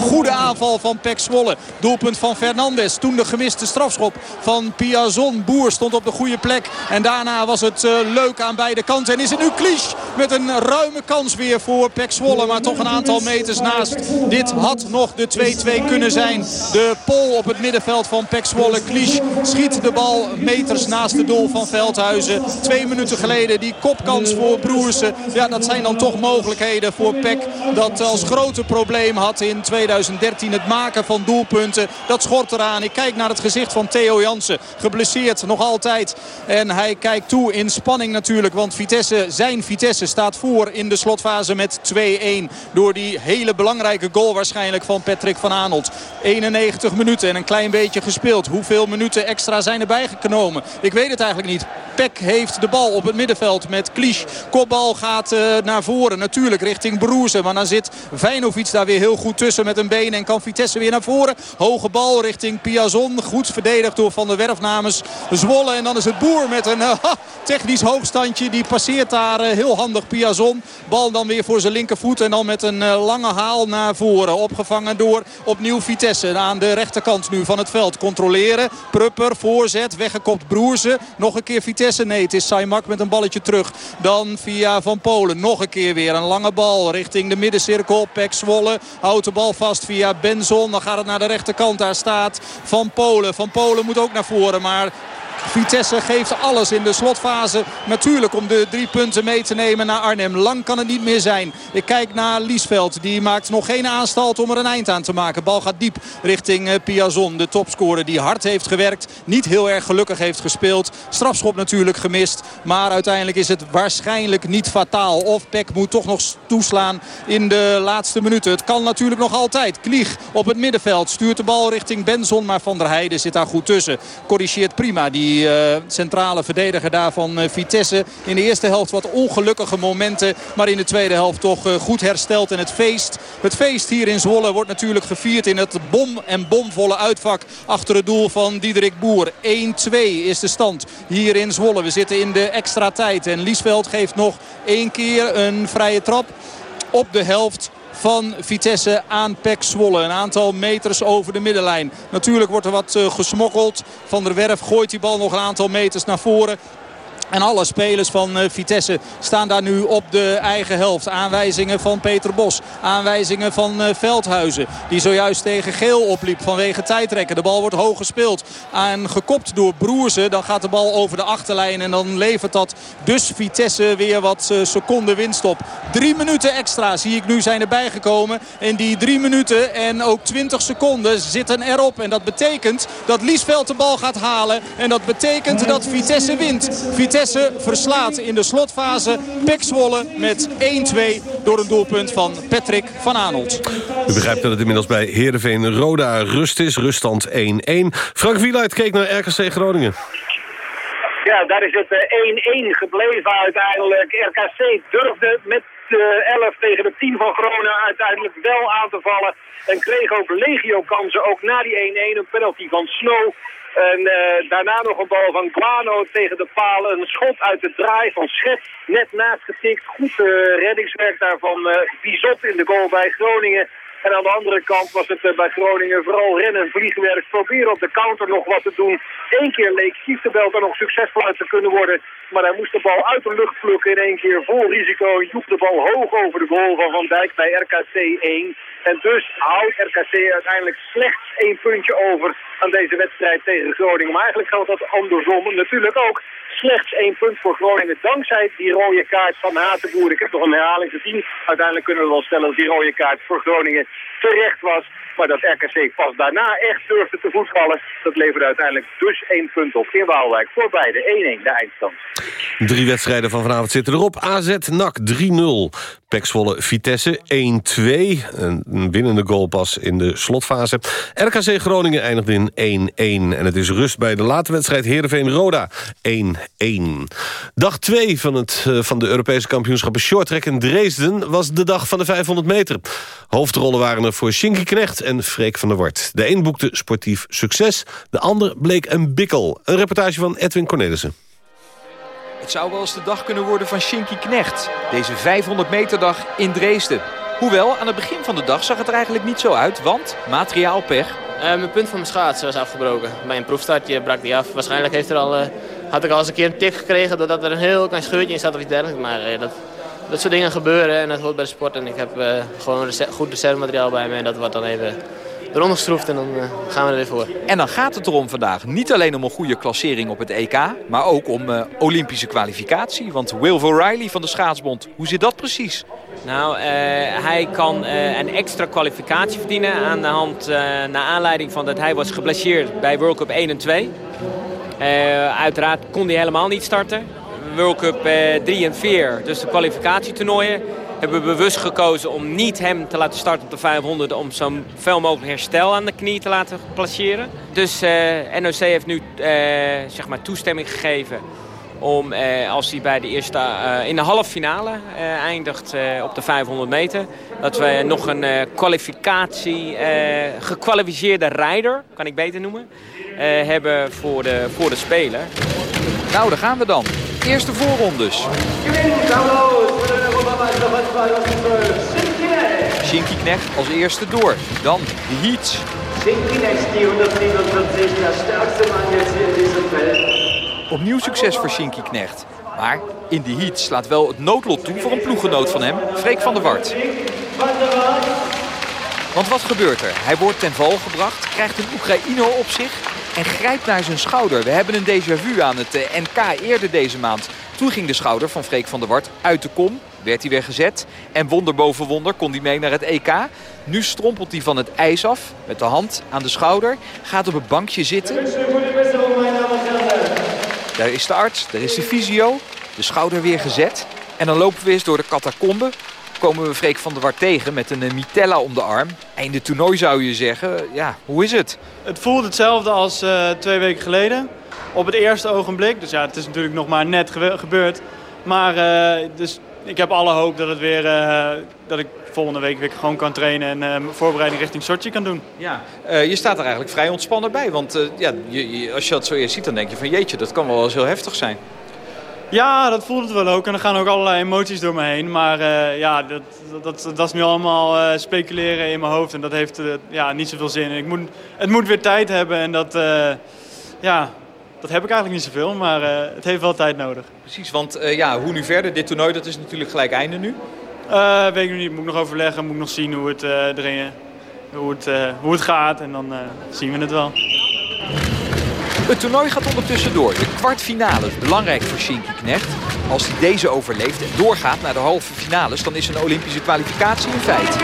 goede aanval van Pek Zwolle. Doelpunt van Fernandes. Toen de gemiste strafschop van Piazon. Boer stond op de goede plek. En daarna was het uh, leuk aan beide kanten. En is het nu Klisch met een ruime kans weer voor Pek Zwolle. Maar toch een aantal meters naast. Dit had nog de 2-2 kunnen zijn. De pol op het middenveld van Pek Zwolle. Klisch schiet de bal meters naast het doel van Veldhuizen. Twee minuten geleden die kopkans voor Broersen. Ja, dat zijn dan toch mogelijkheden voor Peck. Dat als grote probleem had in 2013 het maken van doelpunten. Dat schort eraan. Ik kijk naar het gezicht van Theo Jansen. Geblesseerd nog altijd. En hij kijkt toe in spanning natuurlijk. Want Vitesse, zijn Vitesse staat voor in de slotfase met 2-1. Door die hele belangrijke goal waarschijnlijk van Patrick van Aanholt. 91 minuten en een klein beetje gespeeld. Hoeveel minuten extra zijn erbij genomen. Ik weet het eigenlijk niet. Peck heeft de bal op het middenveld met Klisch. Kopbal gaat uh, naar voren. Natuurlijk richting Broeze. Maar dan zit Vijnovic daar weer heel goed tussen met een been. En kan Vitesse weer naar voren. Hoge bal richting Piazon. Goed verdedigd door Van der Werf namens Zwolle. En dan is het Boer met een technisch hoogstandje. Die passeert daar uh, heel handig Piazon. Bal dan weer voor zijn linkervoet. En dan met een lange haal naar voren. Opgevangen door opnieuw Vitesse. Aan de rechterkant nu van het veld. Controleren. Prupper, voorzet. Weggekopt Broerse. Nog een keer Vitesse. Nee, het is Saimak met een balletje terug. Dan via Van Polen. Nog een keer weer een lange bal richting de middencirkel. Pek Zwolle houdt de bal vast via Benzon. Dan gaat het naar de rechterkant. Daar staat Van Polen. Van Polen moet ook naar voren. Maar Vitesse geeft alles in de slotfase. Natuurlijk om de drie punten mee te nemen naar Arnhem. Lang kan het niet meer zijn. Ik kijk naar Liesveld. Die maakt nog geen aanstalt om er een eind aan te maken. Bal gaat diep richting eh, Piazon. De topscorer die hard heeft gewerkt. Niet heel erg gelukkig heeft gespeeld. Strafschop natuurlijk gemist. Maar uiteindelijk is het waarschijnlijk niet fataal. Of Peck moet toch nog toeslaan in de laatste minuten. Het kan natuurlijk nog altijd. Klieg op het middenveld. Stuurt de bal richting Benson. Maar Van der Heijden zit daar goed tussen. Corrigeert prima. Die die uh, centrale verdediger daar van uh, Vitesse. In de eerste helft wat ongelukkige momenten. Maar in de tweede helft toch uh, goed hersteld. En het feest, het feest hier in Zwolle wordt natuurlijk gevierd in het bom- en bomvolle uitvak. Achter het doel van Diederik Boer. 1-2 is de stand hier in Zwolle. We zitten in de extra tijd. En Liesveld geeft nog één keer een vrije trap op de helft van Vitesse aan Pek. Een aantal meters over de middenlijn. Natuurlijk wordt er wat uh, gesmokkeld. Van der Werf gooit die bal nog een aantal meters naar voren. En alle spelers van uh, Vitesse staan daar nu op de eigen helft. Aanwijzingen van Peter Bos. Aanwijzingen van uh, Veldhuizen. Die zojuist tegen Geel opliep vanwege tijdrekken. De bal wordt hoog gespeeld. En gekopt door Broersen. Dan gaat de bal over de achterlijn. En dan levert dat dus Vitesse weer wat uh, seconden winst op. Drie minuten extra zie ik nu zijn erbij gekomen. En die drie minuten en ook 20 seconden zitten erop. En dat betekent dat Liesveld de bal gaat halen. En dat betekent dat Vitesse wint. Vitesse verslaat in de slotfase Pek Zwolle met 1-2 door een doelpunt van Patrick van Aanholt. U begrijpt dat het inmiddels bij Heerenveen Roda rust is. Ruststand 1-1. Frank Wieluid keek naar RKC Groningen. Ja, daar is het 1-1 eh, gebleven uiteindelijk. RKC durfde met de 11 tegen de 10 van Groningen uiteindelijk wel aan te vallen. En kreeg ook legio kansen, ook na die 1-1. Een penalty van Snow en uh, daarna nog een bal van Guano tegen de palen. Een schot uit de draai van Schet. Net naast getikt. Goed uh, reddingswerk daarvan uh, Bizot in de goal bij Groningen. En aan de andere kant was het bij Groningen vooral rennen en vliegwerk. Proberen op de counter nog wat te doen. Eén keer leek Kieftenbelt er nog succesvol uit te kunnen worden. Maar hij moest de bal uit de lucht plukken in één keer vol risico. Joep de bal hoog over de goal van Van Dijk bij RKC 1. En dus houdt RKC uiteindelijk slechts één puntje over aan deze wedstrijd tegen Groningen. Maar eigenlijk geldt dat andersom natuurlijk ook. Slechts één punt voor Groningen dankzij die rode kaart van Hatenboer. Ik heb nog een herhaling gezien. Uiteindelijk kunnen we wel stellen dat die rode kaart voor Groningen terecht was. Maar dat RKC pas daarna echt durfde te voetballen. Dat leverde uiteindelijk dus één punt op in Waalwijk. Voor beide 1-1 de eindstand. Drie wedstrijden van vanavond zitten erop. AZ NAC 3-0. Pek Vitesse 1-2. Een winnende goal pas in de slotfase. RKC Groningen eindigt in 1-1. En het is rust bij de late wedstrijd Heerenveen-Roda 1-1. Dag 2 van, het, eh, van de Europese kampioenschappen shorttrack in Dresden... was de dag van de 500 meter. Hoofdrollen waren er voor Shinky Knecht en Freek van der Wart. De een boekte sportief succes, de ander bleek een bikkel. Een reportage van Edwin Cornelissen. Het zou wel eens de dag kunnen worden van Shinky Knecht. Deze 500 meter dag in Dresden. Hoewel, aan het begin van de dag zag het er eigenlijk niet zo uit, want materiaalpech. Uh, mijn punt van mijn schaats was afgebroken. Bij een proefstartje brak die af. Waarschijnlijk heeft er al, uh, had ik al eens een keer een tik gekregen doordat er een heel klein scheurtje in zat of iets dergelijks. Maar uh, dat, dat soort dingen gebeuren en dat hoort bij de sport. En ik heb gewoon goed reservemateriaal bij me en dat wordt dan even eronder geschroefd en dan uh, gaan we er weer voor. En dan gaat het erom vandaag niet alleen om een goede klassering op het EK... maar ook om uh, Olympische kwalificatie. Want Will O'Reilly van de Schaatsbond, hoe zit dat precies? Nou, uh, hij kan een extra kwalificatie verdienen aan de hand... naar aanleiding van dat hij was geblesseerd bij World Cup 1 en 2. uiteraard kon hij helemaal niet starten. World Cup 3 en 4, dus de kwalificatietoernooien hebben we bewust gekozen om niet hem te laten starten op de 500... om zo veel mogelijk herstel aan de knie te laten placeren. Dus NOC heeft nu zeg maar toestemming gegeven om eh, als hij bij de eerste, eh, in de halve finale eh, eindigt op de 500 meter... dat we nog een kwalificatie, gekwalificeerde rijder, kan ik beter noemen... hebben voor de, voor de Spelen. Nou, daar gaan we dan. Eerste voorrondes. Shinky Knecht als eerste door. Dan de heats. Shinky Knecht, die 147, de sterkste man jetzt hier in diesem. Opnieuw succes voor Shinky Knecht. Maar in de heat slaat wel het noodlot toe voor een ploeggenoot van hem, Freek van der Wart. Want wat gebeurt er? Hij wordt ten val gebracht, krijgt een Oekraïner op zich en grijpt naar zijn schouder. We hebben een déjà vu aan het eh, NK eerder deze maand. Toen ging de schouder van Freek van der Wart uit de kom, werd hij weer gezet. En wonder boven wonder kon hij mee naar het EK. Nu strompelt hij van het ijs af, met de hand aan de schouder. Gaat op een bankje zitten. Daar is de arts, daar is de fysio, de schouder weer gezet. En dan lopen we eens door de catacombe. Komen we Freek van der Wart tegen met een mitella om de arm. Einde toernooi zou je zeggen. Ja, hoe is het? Het voelt hetzelfde als uh, twee weken geleden. Op het eerste ogenblik. Dus ja, het is natuurlijk nog maar net gebeurd. Maar uh, dus ik heb alle hoop dat, het weer, uh, dat ik volgende week weer gewoon kan trainen en uh, voorbereiding richting Sochi kan doen. Ja, je staat er eigenlijk vrij ontspannen bij. Want ja, je, je, als je dat zo eerst ziet, dan denk je van jeetje, dat kan wel eens heel heftig zijn. Ja, dat voelt het wel ook. En er gaan ook allerlei emoties door me heen. Maar ja, dat, dat, dat, is nu allemaal speculeren in mijn hoofd. En dat heeft ja, niet zoveel zin. Ik moet, het moet weer tijd hebben. En dat, ja, dat heb ik eigenlijk niet zoveel. Maar het heeft wel tijd nodig. Precies, want ja, hoe nu verder? Dit toernooi dat is natuurlijk gelijk einde nu. Weet ik nog niet. Moet ik nog overleggen. Moet ik nog zien hoe het, erin, hoe het, hoe het gaat. En dan zien we het wel. Het toernooi gaat ondertussen door. De kwartfinale is belangrijk voor Shinky Knecht. Als hij deze overleeft en doorgaat naar de halve finales... dan is een Olympische kwalificatie een feit.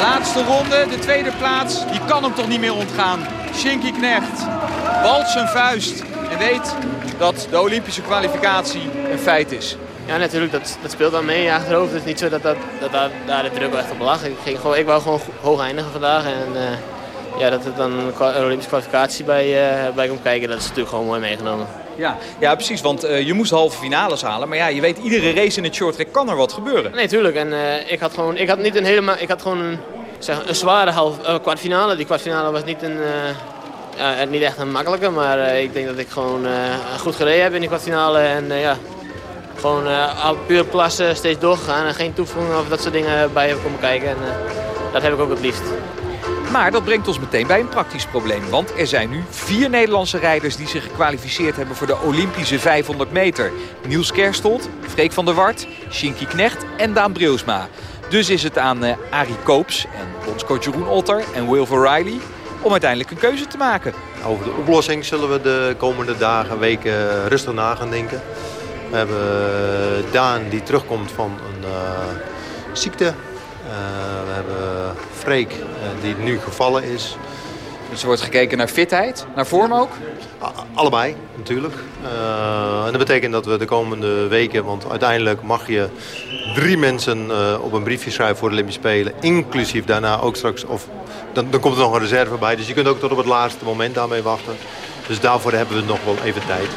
Laatste ronde, de tweede plaats. Die kan hem toch niet meer ontgaan. Shinky Knecht balt zijn vuist en weet dat de Olympische kwalificatie een feit is. Ja, natuurlijk, dat, dat speelt dan mee in je achterhoofd. Het is niet zo dat, dat, dat, dat daar de druk wel echt op lag. Ik, ging gewoon, ik wou gewoon hoog eindigen vandaag. En uh, ja, dat er dan een Olympische kwalificatie bij, uh, bij komt kijken, dat is natuurlijk gewoon mooi meegenomen. Ja, ja precies, want uh, je moest halve finales halen. Maar ja, je weet, iedere race in het shorttrack kan er wat gebeuren. Nee, tuurlijk. En ik had gewoon, ik had niet een helemaal, ik had gewoon een, zeg, een zware halve kwartfinale. Die kwartfinale was niet een... Niet echt een makkelijke, maar ik denk dat ik gewoon goed gereden heb in die kwartfinale. En ja, gewoon puur plassen steeds doorgegaan en geen toevoeging of dat soort dingen bij hebben komen kijken. En dat heb ik ook het liefst. Maar dat brengt ons meteen bij een praktisch probleem. Want er zijn nu vier Nederlandse rijders die zich gekwalificeerd hebben voor de Olympische 500 meter. Niels Kerstold, Freek van der Wart, Shinky Knecht en Daan Brilsma. Dus is het aan uh, Arie Koops en bondscoach Jeroen Otter en Wilver Riley om uiteindelijk een keuze te maken. Over de oplossing zullen we de komende dagen, weken rustig na gaan denken. We hebben eh, Daan die terugkomt van een ziekte. Uh, we hebben Freek die nu gevallen is. Dus er wordt gekeken naar fitheid, naar vorm ook? allebei, natuurlijk. Uh, en dat betekent dat we de komende weken... want uiteindelijk mag je drie mensen uh, op een briefje schrijven voor de Olympische Spelen... inclusief daarna ook straks... of dan, dan komt er nog een reserve bij. Dus je kunt ook tot op het laatste moment daarmee wachten. Dus daarvoor hebben we nog wel even tijd.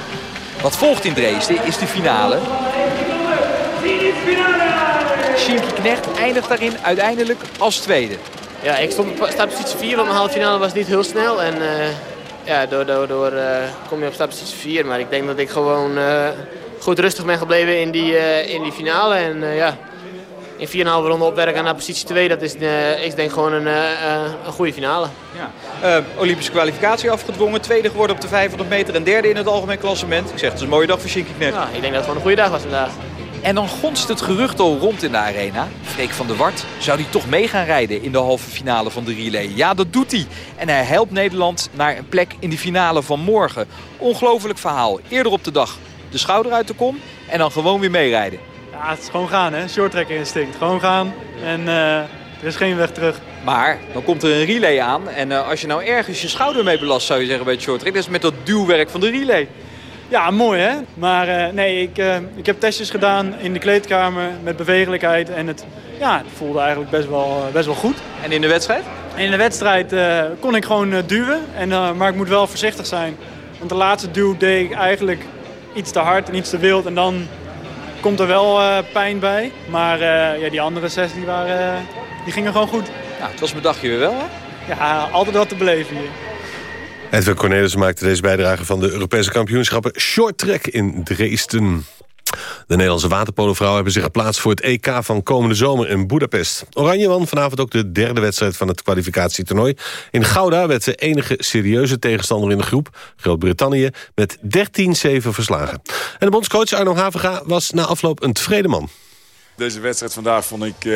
Wat volgt in Dresden is de finale. Shinky Knecht eindigt daarin uiteindelijk als tweede. Ja, ik stond op startpositie 4, want mijn halve finale was niet heel snel. En uh, ja, door, door, uh, kom je op startpositie 4. Maar ik denk dat ik gewoon uh, goed rustig ben gebleven in die, in die finale. En ja, in 4,5 ronde opwerken naar positie 2, dat is uh, ik denk gewoon een, uh, een goede finale. Ja. Uh, Olympische kwalificatie afgedwongen, tweede geworden op de 500 meter en derde in het algemeen klassement. Ik zeg, het is een mooie dag voor Shinky Knecht. Ja, ik denk dat het gewoon een goede dag was vandaag. En dan gonst het gerucht al rond in de arena. Freek van der Wart zou hij toch mee gaan rijden in de halve finale van de relay. Ja, dat doet hij. En hij helpt Nederland naar een plek in de finale van morgen. Ongelooflijk verhaal. Eerder op de dag de schouder uit de kom en dan gewoon weer meerijden. Ja, het is gewoon gaan, hè. Shorttracker instinct. Gewoon gaan en uh, er is geen weg terug. Maar dan komt er een relay aan. En uh, als je nou ergens je schouder mee belast, zou je zeggen bij het shorttrack. Dat is met dat duwwerk van de relay. Ja, mooi hè. Maar uh, nee, ik, uh, ik heb testjes gedaan in de kleedkamer met bewegelijkheid. En het, ja, het voelde eigenlijk best wel, best wel goed. En in de wedstrijd? In de wedstrijd kon ik gewoon duwen. En, maar ik moet wel voorzichtig zijn. Want de laatste duw deed ik eigenlijk iets te hard en iets te wild. En dan komt er wel pijn bij. Maar ja, die andere zes die waren, die gingen gewoon goed. Ja, het was mijn dagje weer wel hè? Ja, altijd wat te beleven hier. Edwin Cornelis maakte deze bijdrage van de Europese kampioenschappen Short Track in Dresden. De Nederlandse waterpolovrouwen hebben zich geplaatst voor het EK van komende zomer in Budapest. Oranje won vanavond ook de derde wedstrijd van het kwalificatietoernooi. In Gouda werd de enige serieuze tegenstander in de groep, Groot-Brittannië, met 13-7 verslagen. En de bondscoach Arno Havenga was na afloop een tevreden man. Deze wedstrijd vandaag vond ik uh,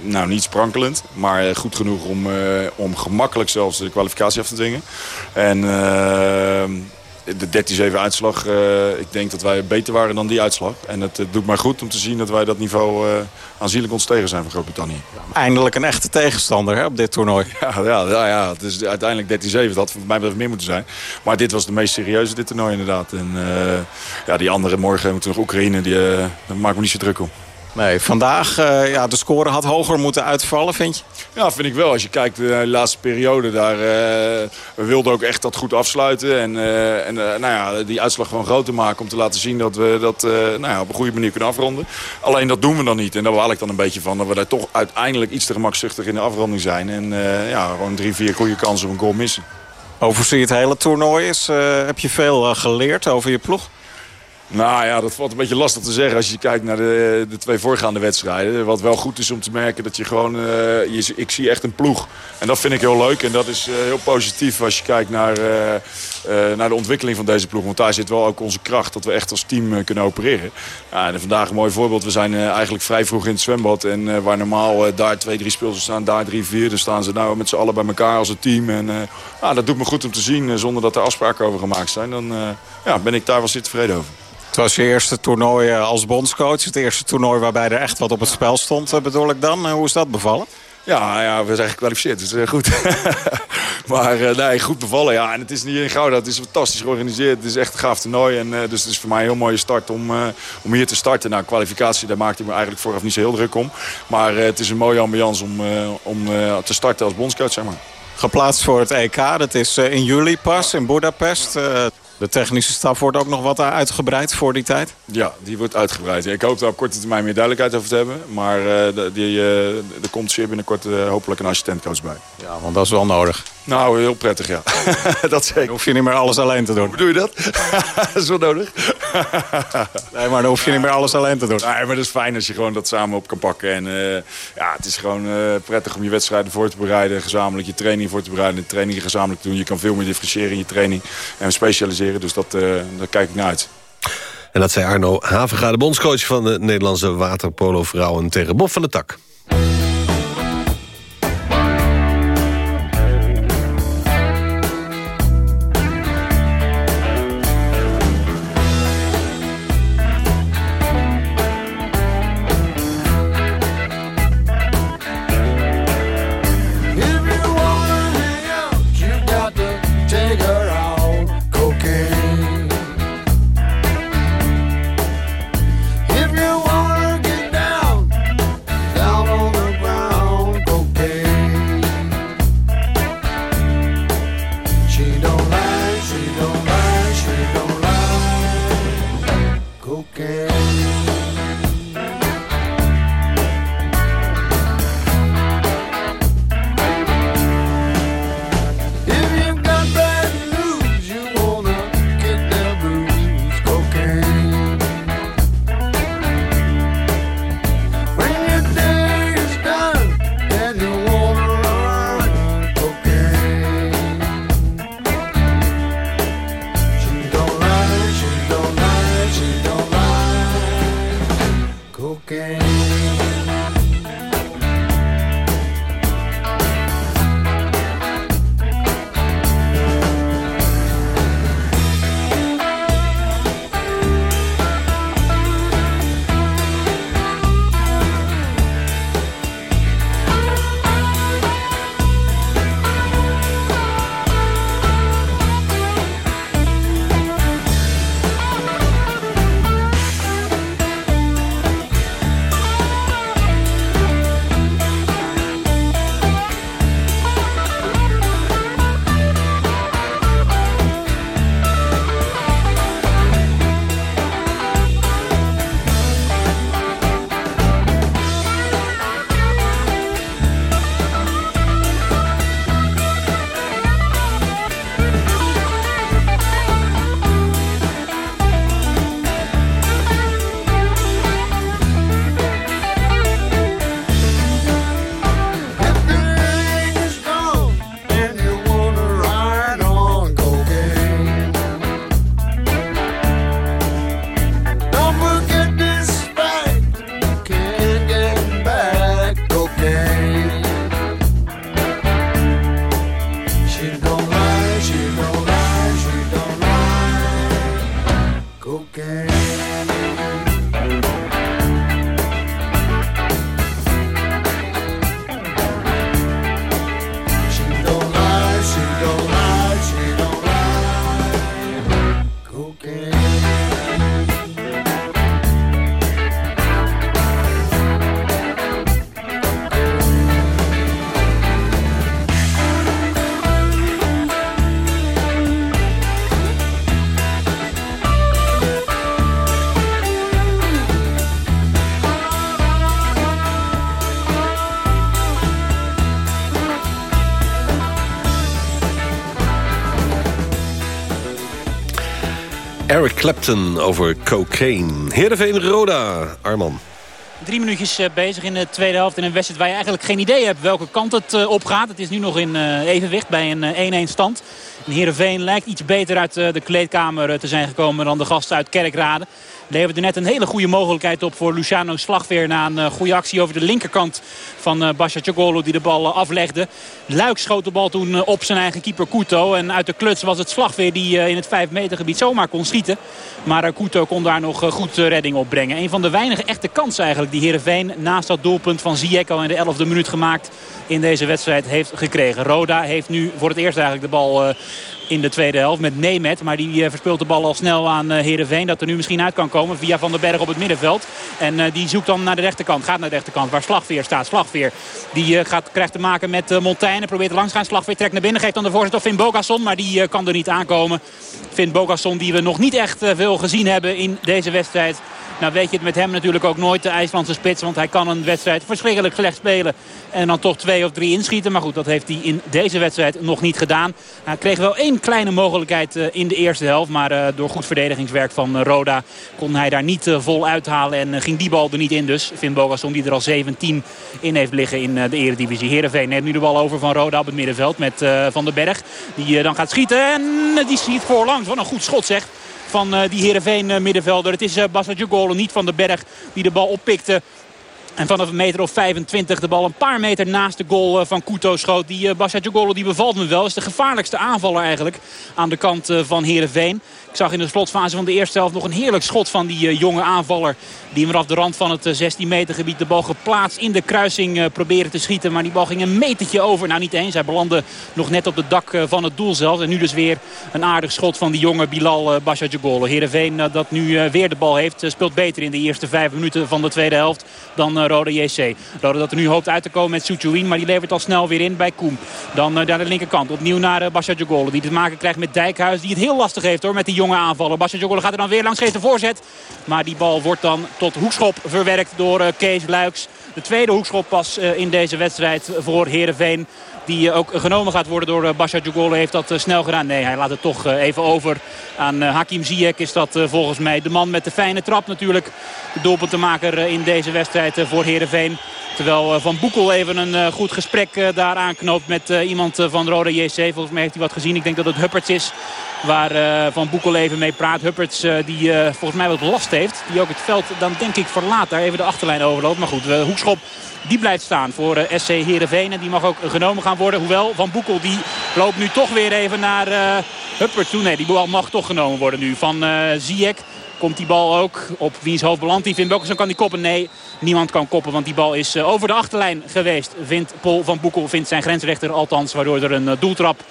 nou, niet sprankelend. Maar eh, goed genoeg om, uh, om gemakkelijk zelfs de kwalificatie af te dwingen. En de 13-7 uitslag, uh, ik denk dat wij beter waren dan die uitslag. En het, het, doet mij goed om te zien dat wij dat niveau uh, aanzienlijk ons tegen zijn van Groot-Brittannië. Eindelijk een echte tegenstander hè, op dit toernooi. Ja, ja, ja, ja het is uiteindelijk 13-7. Dat had voor mij meer moeten zijn. Maar dit was de meest serieuze dit toernooi inderdaad. En uh, ja, die andere morgen moeten nog Oekraïne, die, daar maak ik me niet zo druk om. Nee, vandaag, uh, ja, de score had hoger moeten uitvallen, vind je? Ja, vind ik wel. Als je kijkt naar de laatste periode, daar, uh, we wilden ook echt dat goed afsluiten. En, uh, en nou ja, die uitslag gewoon groter maken om te laten zien dat we dat nou ja, op een goede manier kunnen afronden. Alleen dat doen we dan niet. En daar baal ik dan een beetje van. Dat we daar toch uiteindelijk iets te gemakzuchtig in de afronding zijn. En ja, gewoon drie, vier goede kansen op een goal missen. Over zie je het hele toernooi is, heb je veel geleerd over je ploeg? Nou ja, dat valt een beetje lastig te zeggen als je kijkt naar de, de twee voorgaande wedstrijden. Wat wel goed is om te merken dat je gewoon... Uh, je, ik zie echt een ploeg. En dat vind ik heel leuk en dat is uh, heel positief als je kijkt naar, naar de ontwikkeling van deze ploeg. Want daar zit wel ook onze kracht dat we echt als team kunnen opereren. Ja, en vandaag een mooi voorbeeld. We zijn eigenlijk vrij vroeg in het zwembad. En waar normaal daar twee, drie speelsters staan, daar drie, vier. Dan staan ze nou met z'n allen bij elkaar als een team. En dat doet me goed om te zien zonder dat er afspraken over gemaakt zijn. Dan ja, ben ik daar wel zeer tevreden over. Het was je eerste toernooi eh, als bondscoach. Het eerste toernooi waarbij er echt wat op het spel stond, eh, bedoel ik dan. Hoe is dat bevallen? Ja, ja, we zijn gekwalificeerd, dus uh, goed. maar uh, nee, goed bevallen. Ja. En het is niet in Gouda, het is fantastisch georganiseerd. Het is echt een gaaf toernooi. En, uh, dus het is voor mij een heel mooie start om, om hier te starten. Nou, kwalificatie, daar maakte ik me eigenlijk vooraf niet zo heel druk om. Maar het is een mooie ambiance om, om te starten als bondscoach, zeg maar. Geplaatst voor het EK, dat is in juli pas in Budapest. De technische staf wordt ook nog wat uitgebreid voor die tijd? Ja, die wordt uitgebreid. Ik hoop daar op korte termijn meer duidelijkheid over te hebben. Maar uh, die, uh, er komt zeer binnenkort uh, hopelijk een assistentcoach bij. Ja, want dat is wel nodig. Nou, heel prettig, ja. dat zeker. Dan hoef je niet meer alles alleen te doen. Hoe doe je dat? dat is wel nodig. nee, maar dan hoef je niet meer alles alleen te doen. Nee, maar dat is fijn als je gewoon dat samen op kan pakken. En ja, het is gewoon prettig om je wedstrijden voor te bereiden. Gezamenlijk je training voor te bereiden. De trainingen gezamenlijk te doen. Je kan veel meer differentiëren in je training. En specialiseren. Dus dat, daar kijk ik naar uit. En dat zei Arno Havenga, de bondscoach van de Nederlandse waterpolo-vrouwen... tegen Bob van de Tak. Eric Clapton over cocaine. Heerenveen Roda, Arman. Drie minuutjes eh, bezig in de tweede helft in een wedstrijd waar je eigenlijk geen idee hebt welke kant het eh, op gaat. Het is nu nog in eh, evenwicht bij een 1-1 stand. Heerenveen lijkt iets beter uit de kleedkamer te zijn gekomen dan de gasten uit Kerkrade leverde net een hele goede mogelijkheid op voor Luciano Slagveer... na een goede actie over de linkerkant van uh, Basha Chogolo die de bal aflegde. Luik schoot de bal toen op zijn eigen keeper Kuto. En uit de kluts was het Slagveer die in het 5 meter gebied zomaar kon schieten. Maar Kuto kon daar nog goed redding op brengen. Een van de weinige echte kansen eigenlijk die Heerenveen naast dat doelpunt van al in de 11e minuut gemaakt in deze wedstrijd heeft gekregen. Roda heeft nu voor het eerst eigenlijk de bal in de tweede helft met Nemet. Maar die uh, verspeelt de bal al snel aan uh, Heerenveen. Dat er nu misschien uit kan komen via Van den Berg op het middenveld. En die zoekt dan naar de rechterkant. Gaat naar de rechterkant waar Slagveer staat. Slagveer die gaat, krijgt te maken met Montaigne. Probeert langs gaan. Slagveer trekt naar binnen. Geeft dan de voorzet op Finn Bogasson. Maar die kan er niet aankomen. Finn Bogasson die we nog niet echt veel gezien hebben in deze wedstrijd. Nou weet je het met hem natuurlijk ook nooit, de IJslandse spits. Want hij kan een wedstrijd verschrikkelijk slecht spelen. En dan toch twee of drie inschieten. Maar goed, dat heeft hij in deze wedstrijd nog niet gedaan. Hij kreeg wel één kleine mogelijkheid eh, in de eerste helft. Maar eh, door goed verdedigingswerk van eh, Roda kon hij daar niet vol uithalen. En ging die bal er niet in dus. Finn Bogasson die er al 17 in heeft liggen in de eredivisie. Heerenveen neemt nu de bal over van Roda op het middenveld met Van den Berg. Die dan gaat schieten en die schiet voorlangs. Wat een goed schot zegt van die Heerenveen middenvelder. Het is Bassa Jugolo, niet van den Berg, die de bal oppikte. En vanaf een meter of 25 de bal een paar meter naast de goal eh, van Kuto schoot. Die uh, die bevalt me wel. Is de gevaarlijkste aanvaller eigenlijk aan de kant uh, van Heerenveen. Ik zag in de slotfase van de eerste helft nog een heerlijk schot van die jonge aanvaller. Die vanaf de rand van het 16 meter gebied de bal geplaatst in de kruising proberen te schieten. Maar die bal ging een metertje over. Nou niet eens. Hij belandde nog net op het dak van het doel zelf. En nu dus weer een aardig schot van die jonge Bilal Basja Jogolo. Heerenveen dat nu weer de bal heeft. Speelt beter in de eerste vijf minuten van de tweede helft dan uh, Rode JC. Rode dat er nu hoopt uit te komen met Suchuin. Maar die levert al snel weer in bij Koem. Dan naar de linkerkant. Opnieuw naar uh, Basja Jogolo. Die te maken krijgt met Dijkhuis. Die het heel lastig heeft hoor met die jonge aanvallen. Basja Jogolo gaat er dan weer langs. Geeft de voorzet. Maar die bal wordt dan tot hoekschop verwerkt door Kees Luiks. De tweede hoekschop pas in deze wedstrijd voor Heerenveen. Die ook genomen gaat worden door Basha Djugole. Heeft dat snel gedaan. Nee, hij laat het toch even over aan Hakim Ziyech. Is dat volgens mij de man met de fijne trap natuurlijk. De doelpuntenmaker in deze wedstrijd voor Heerenveen. Terwijl Van Boekel even een goed gesprek daar aanknoopt met iemand van Rode JC. Volgens mij heeft hij wat gezien. Ik denk dat het Hupperts is waar Van Boekel even mee praat. Hupperts die volgens mij wat last heeft. Die ook het veld dan denk ik verlaat. Daar even de achterlijn overloopt. Maar goed, hoekschop die blijft staan voor SC Heerenveen. En die mag ook genomen gaan worden. Hoewel Van Boekel die loopt nu toch weer even naar uh, Huppert toe. Nee, die bal mag toch genomen worden nu van uh, Ziyech. Komt die bal ook op wiens hoofd belandt die? Vindt zo kan die koppen? Nee, niemand kan koppen. Want die bal is over de achterlijn geweest. Vindt Paul van Boekel vindt zijn grensrechter althans. Waardoor er een doeltrap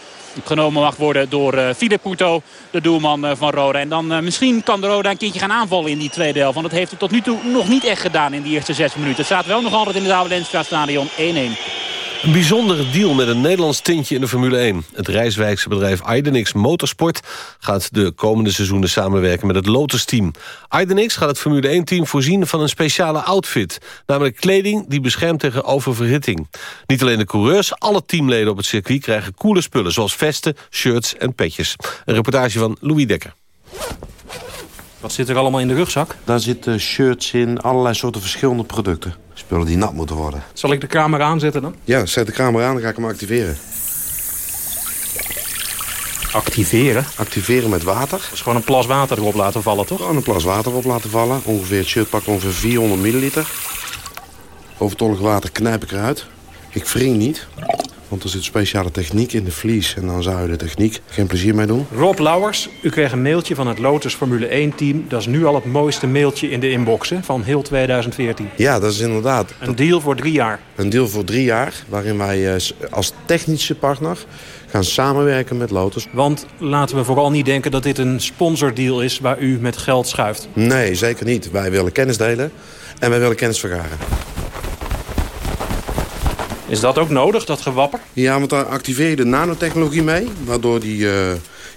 genomen mag worden door uh, Philip Couto, de doelman uh, van Roda. En dan uh, misschien kan de Roda een keertje gaan aanvallen in die tweede helft. Want dat heeft het tot nu toe nog niet echt gedaan in die eerste zes minuten. Het staat wel nog altijd in het Oude stadion 1-1. Een bijzondere deal met een Nederlands tintje in de Formule 1. Het Rijswijkse bedrijf Idenix Motorsport gaat de komende seizoenen samenwerken met het Lotus-team. Idenix gaat het Formule 1-team voorzien van een speciale outfit. Namelijk kleding die beschermt tegen oververhitting. Niet alleen de coureurs, alle teamleden op het circuit krijgen coole spullen... zoals vesten, shirts en petjes. Een reportage van Louis Dekker. Wat zit er allemaal in de rugzak? Daar zitten shirts in, allerlei soorten verschillende producten. Spullen die nat moeten worden. Zal ik de camera aanzetten dan? Ja, zet de camera aan, dan ga ik hem activeren. Activeren? Activeren met water. Dat is gewoon een plas water erop laten vallen, toch? Gewoon een plas water erop laten vallen. Ongeveer het shirt pakt ongeveer 400 milliliter. Overtollig water knijp ik eruit. Ik wring niet. Want er zit speciale techniek in de vlies. En dan zou je de techniek geen plezier mee doen. Rob Lauwers, u kreeg een mailtje van het Lotus Formule 1-team. Dat is nu al het mooiste mailtje in de inbox hè, van heel 2014. Ja, dat is inderdaad. Een deal voor drie jaar. Een deal voor drie jaar, waarin wij eh, als technische partner gaan samenwerken met Lotus. Want laten we vooral niet denken dat dit een sponsordeal is waar u met geld schuift. Nee, zeker niet. Wij willen kennis delen en wij willen kennis vergaren. Is dat ook nodig, dat gewapper? Ja, want daar activeer je de nanotechnologie mee... waardoor die, uh,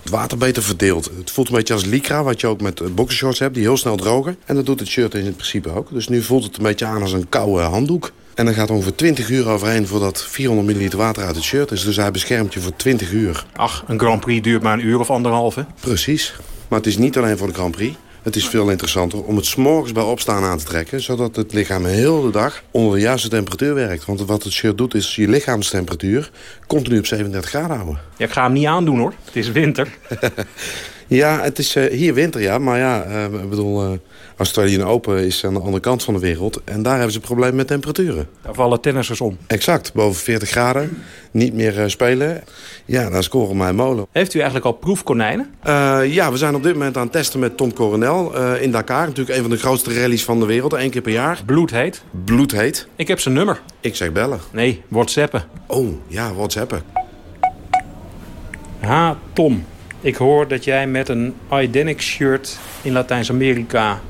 het water beter verdeelt. Het voelt een beetje als lycra, wat je ook met boxershorts hebt... die heel snel drogen. En dat doet het shirt in het principe ook. Dus nu voelt het een beetje aan als een koude handdoek. En dan gaat ongeveer 20 uur overheen voordat 400 milliliter water uit het shirt is. Dus hij beschermt je voor 20 uur. Ach, een Grand Prix duurt maar een uur of anderhalve. Precies. Maar het is niet alleen voor de Grand Prix. Het is veel interessanter om het s'morgens bij opstaan aan te trekken... zodat het lichaam heel de dag onder de juiste temperatuur werkt. Want wat het shirt doet is je lichaamstemperatuur continu op 37 graden houden. Ja, ik ga hem niet aandoen hoor. Het is winter. Ja, het is uh, hier winter, ja. Maar ja, uh, ik bedoel, uh, Australië Open is aan de andere kant van de wereld. En daar hebben ze problemen met temperaturen. Daar vallen tennissers om. Exact, boven 40 graden. Niet meer spelen. Ja, daar scoren mijn molen. Heeft u eigenlijk al proefkonijnen? ja, we zijn op dit moment aan het testen met Tom Coronel in Dakar. Natuurlijk een van de grootste rallies van de wereld. één keer per jaar. Bloedheet? Bloedheet. Ik heb zijn nummer. Ik zeg bellen. Nee, whatsappen. Oh, ja, whatsappen. Ha, Tom. Ik hoor dat jij met een Identic shirt in Latijns-Amerika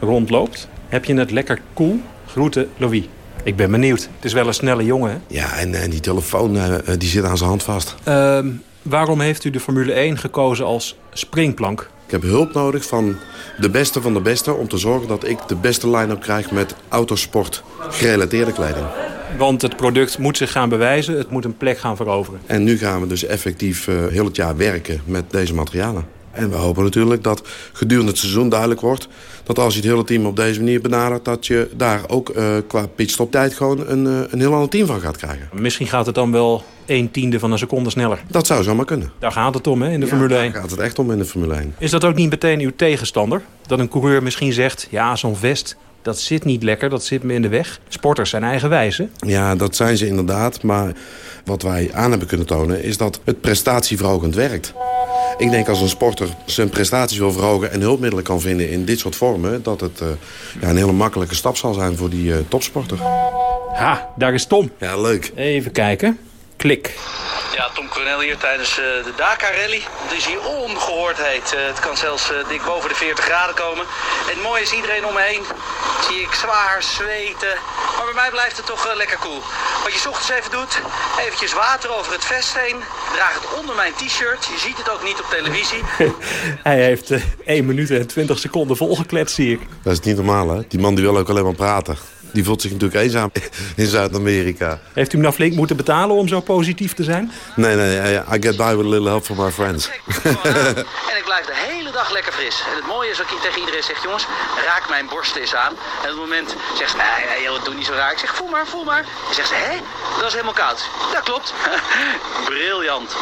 rondloopt. Heb je het lekker cool? Groeten, Louis. Ik ben benieuwd. Het is wel een snelle jongen, hè? Ja, en, en die telefoon uh, die zit aan zijn hand vast. Uh, waarom heeft u de Formule 1 gekozen als springplank? Ik heb hulp nodig van de beste van de beste... om te zorgen dat ik de beste line-up krijg met autosport gerelateerde kleding. Want het product moet zich gaan bewijzen, het moet een plek gaan veroveren. En nu gaan we dus effectief uh, heel het jaar werken met deze materialen. En we hopen natuurlijk dat gedurende het seizoen duidelijk wordt... dat als je het hele team op deze manier benadert... dat je daar ook uh, qua pitstoptijd gewoon een, uh, een heel ander team van gaat krijgen. Misschien gaat het dan wel 1 tiende van een seconde sneller. Dat zou zomaar kunnen. Daar gaat het om hè, in de ja, Formule 1. daar gaat het echt om in de Formule 1. Is dat ook niet meteen uw tegenstander? Dat een coureur misschien zegt, ja, zo'n vest dat zit niet lekker, dat zit me in de weg. Sporters zijn eigenwijs, hè? Ja, dat zijn ze inderdaad. Maar wat wij aan hebben kunnen tonen... is dat het prestatieverhogend werkt. Ik denk als een sporter zijn prestaties wil verhogen... en hulpmiddelen kan vinden in dit soort vormen... dat het uh, ja, een hele makkelijke stap zal zijn voor die uh, topsporter. Ha, daar is Tom. Ja, leuk. Even kijken. Klik. Ja, Tom Coronel hier tijdens uh, de Dakar Rally. Het is hier ongehoord heet. Uh, het kan zelfs uh, dik boven de 40 graden komen. En het mooie is iedereen om me heen. Zie ik zwaar zweten. Maar bij mij blijft het toch lekker koel. Cool. Wat je s ochtends even doet, eventjes water over het vest heen. Draag het onder mijn t-shirt. Je ziet het ook niet op televisie. Hij heeft 1 minuut en 20 seconden volgekletst, zie ik. Dat is niet normaal, hè? Die man die wil ook alleen maar praten. Die voelt zich natuurlijk eenzaam in Zuid-Amerika. Heeft u hem nou flink moeten betalen om zo positief te zijn? Nee, nee, I get by with a little help from my friends. en ik blijf de hele dag lekker fris. En het mooie is dat ik tegen iedereen zeg, jongens, raak mijn borst eens aan. En op het moment zegt ze, nee, nee, joh, doe niet zo raar. Ik zeg, voel maar, voel maar. En zegt ze, hé, dat is helemaal koud. Dat klopt. Briljant.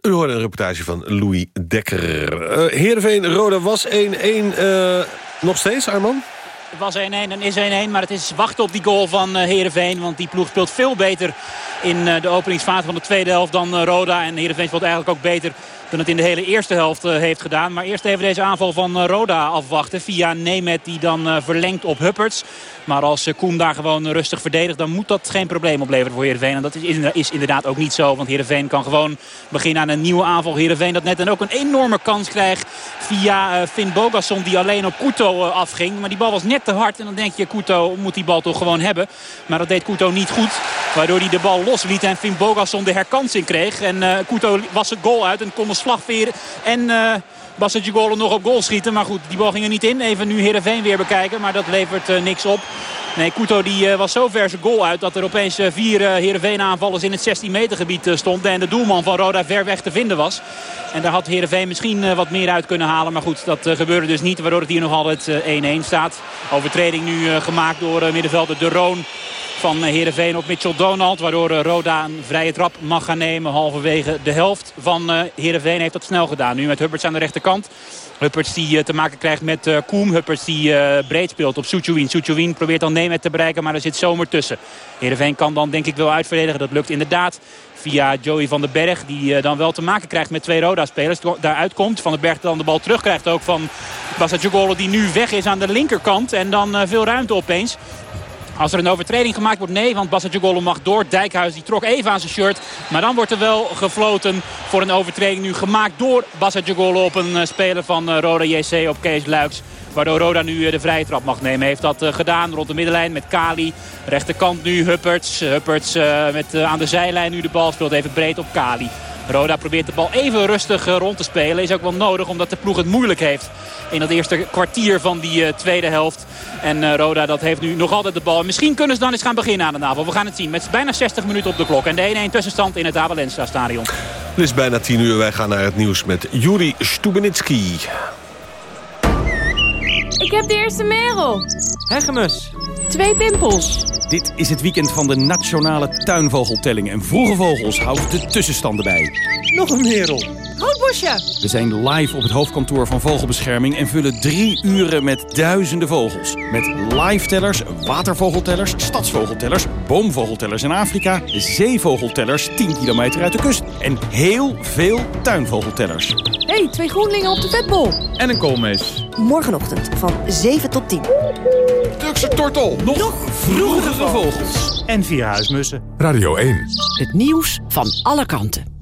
U hoorde een reportage van Louis Dekker. Uh, Heerenveen, Roda was 1-1. Uh, nog steeds, Arman? Het was 1-1 en is 1-1. Maar het is wachten op die goal van uh, Heerenveen. Want die ploeg speelt veel beter in uh, de openingsfase van de tweede helft dan uh, Roda. En Heerenveen speelt eigenlijk ook beter dan het in de hele eerste helft heeft gedaan. Maar eerst even deze aanval van Roda afwachten. Via Nemet die dan verlengt op Hupperts. Maar als Koen daar gewoon rustig verdedigt... dan moet dat geen probleem opleveren voor Heerenveen. En dat is, inderdaad ook niet zo. Want Heerenveen kan gewoon beginnen aan een nieuwe aanval. Heerenveen dat net dan ook een enorme kans krijgt via Finn Bogasson... die alleen op Kuto afging. Maar die bal was net te hard. En dan denk je, Kuto moet die bal toch gewoon hebben. Maar dat deed Kuto niet goed. Waardoor hij de bal losliet en Finn Bogasson de herkansing kreeg. En Kuto was het goal uit en kon de slagveer. En Bassetje Golen nog op goal schieten. Maar goed, die bal ging er niet in. Even nu Heerenveen weer bekijken. Maar dat levert uh, niks op. Nee, Kuto die uh, was zo ver zijn goal uit dat er opeens uh, vier uh, Heerenveen aanvallers in het 16 meter gebied stonden. En de doelman van Roda ver weg te vinden was. En daar had Heerenveen misschien wat meer uit kunnen halen. Maar goed, dat gebeurde dus niet. Waardoor het hier nog altijd 1-1 staat. Overtreding nu gemaakt door middenvelder De Roon van Heerenveen op Mitchell Donald. Waardoor Roda een vrije trap mag gaan nemen. Halverwege de helft van Heerenveen heeft dat snel gedaan. Nu met Hubberts aan de rechterkant. Hupperts die te maken krijgt met Koem. Hupperts die breed speelt op Soetjewin. Soetjewin probeert dan Nemet te bereiken, maar er zit zomer tussen. Heerenveen kan dan denk ik wel uitverdedigen. Dat lukt inderdaad via Joey van den Berg. Die dan wel te maken krijgt met twee Roda-spelers. Daaruit komt. Van den Berg dan de bal terugkrijgt ook van Basajogolo die nu weg is aan de linkerkant. En dan veel ruimte opeens. Als er een overtreding gemaakt wordt, nee. Want Bassatjogolo mag door. Dijkhuis die trok even aan zijn shirt. Maar dan wordt er wel gefloten voor een overtreding nu gemaakt door Bassatjogolo op een speler van Roda JC op Kees Luiks. Waardoor Roda nu de vrije trap mag nemen. Heeft dat gedaan rond de middenlijn met Kali. Rechterkant nu Hupperts. Hupperts met aan de zijlijn nu de bal speelt even breed op Kali. Roda probeert de bal even rustig rond te spelen. Is ook wel nodig omdat de ploeg het moeilijk heeft in dat eerste kwartier van die uh, tweede helft. En uh, Roda dat heeft nu nog altijd de bal. Misschien kunnen ze dan eens gaan beginnen aan de navel. We gaan het zien met bijna 60 minuten op de klok. En de 1-1 tussenstand in het Avalenstra stadion. Het is bijna tien uur. Wij gaan naar het nieuws met Juri Stubenitski. Ik heb de eerste merel. Hegemus. Twee pimpels. Dit is het weekend van de nationale tuinvogeltelling. En Vroege Vogels houdt de tussenstanden bij. Nog een merel. Roodbosje. We zijn live op het hoofdkantoor van Vogelbescherming... en vullen drie uren met duizenden vogels. Met live-tellers, watervogeltellers, stadsvogeltellers... boomvogeltellers in Afrika, zeevogeltellers 10 kilometer uit de kust... en heel veel tuinvogeltellers. hey, twee groenlingen op de vetbol. En een koolmees. Morgenochtend van 7 tot 10. Turkse tortel. Nog, vroegere vogels. En vier huismussen. Radio 1. Het nieuws van alle kanten.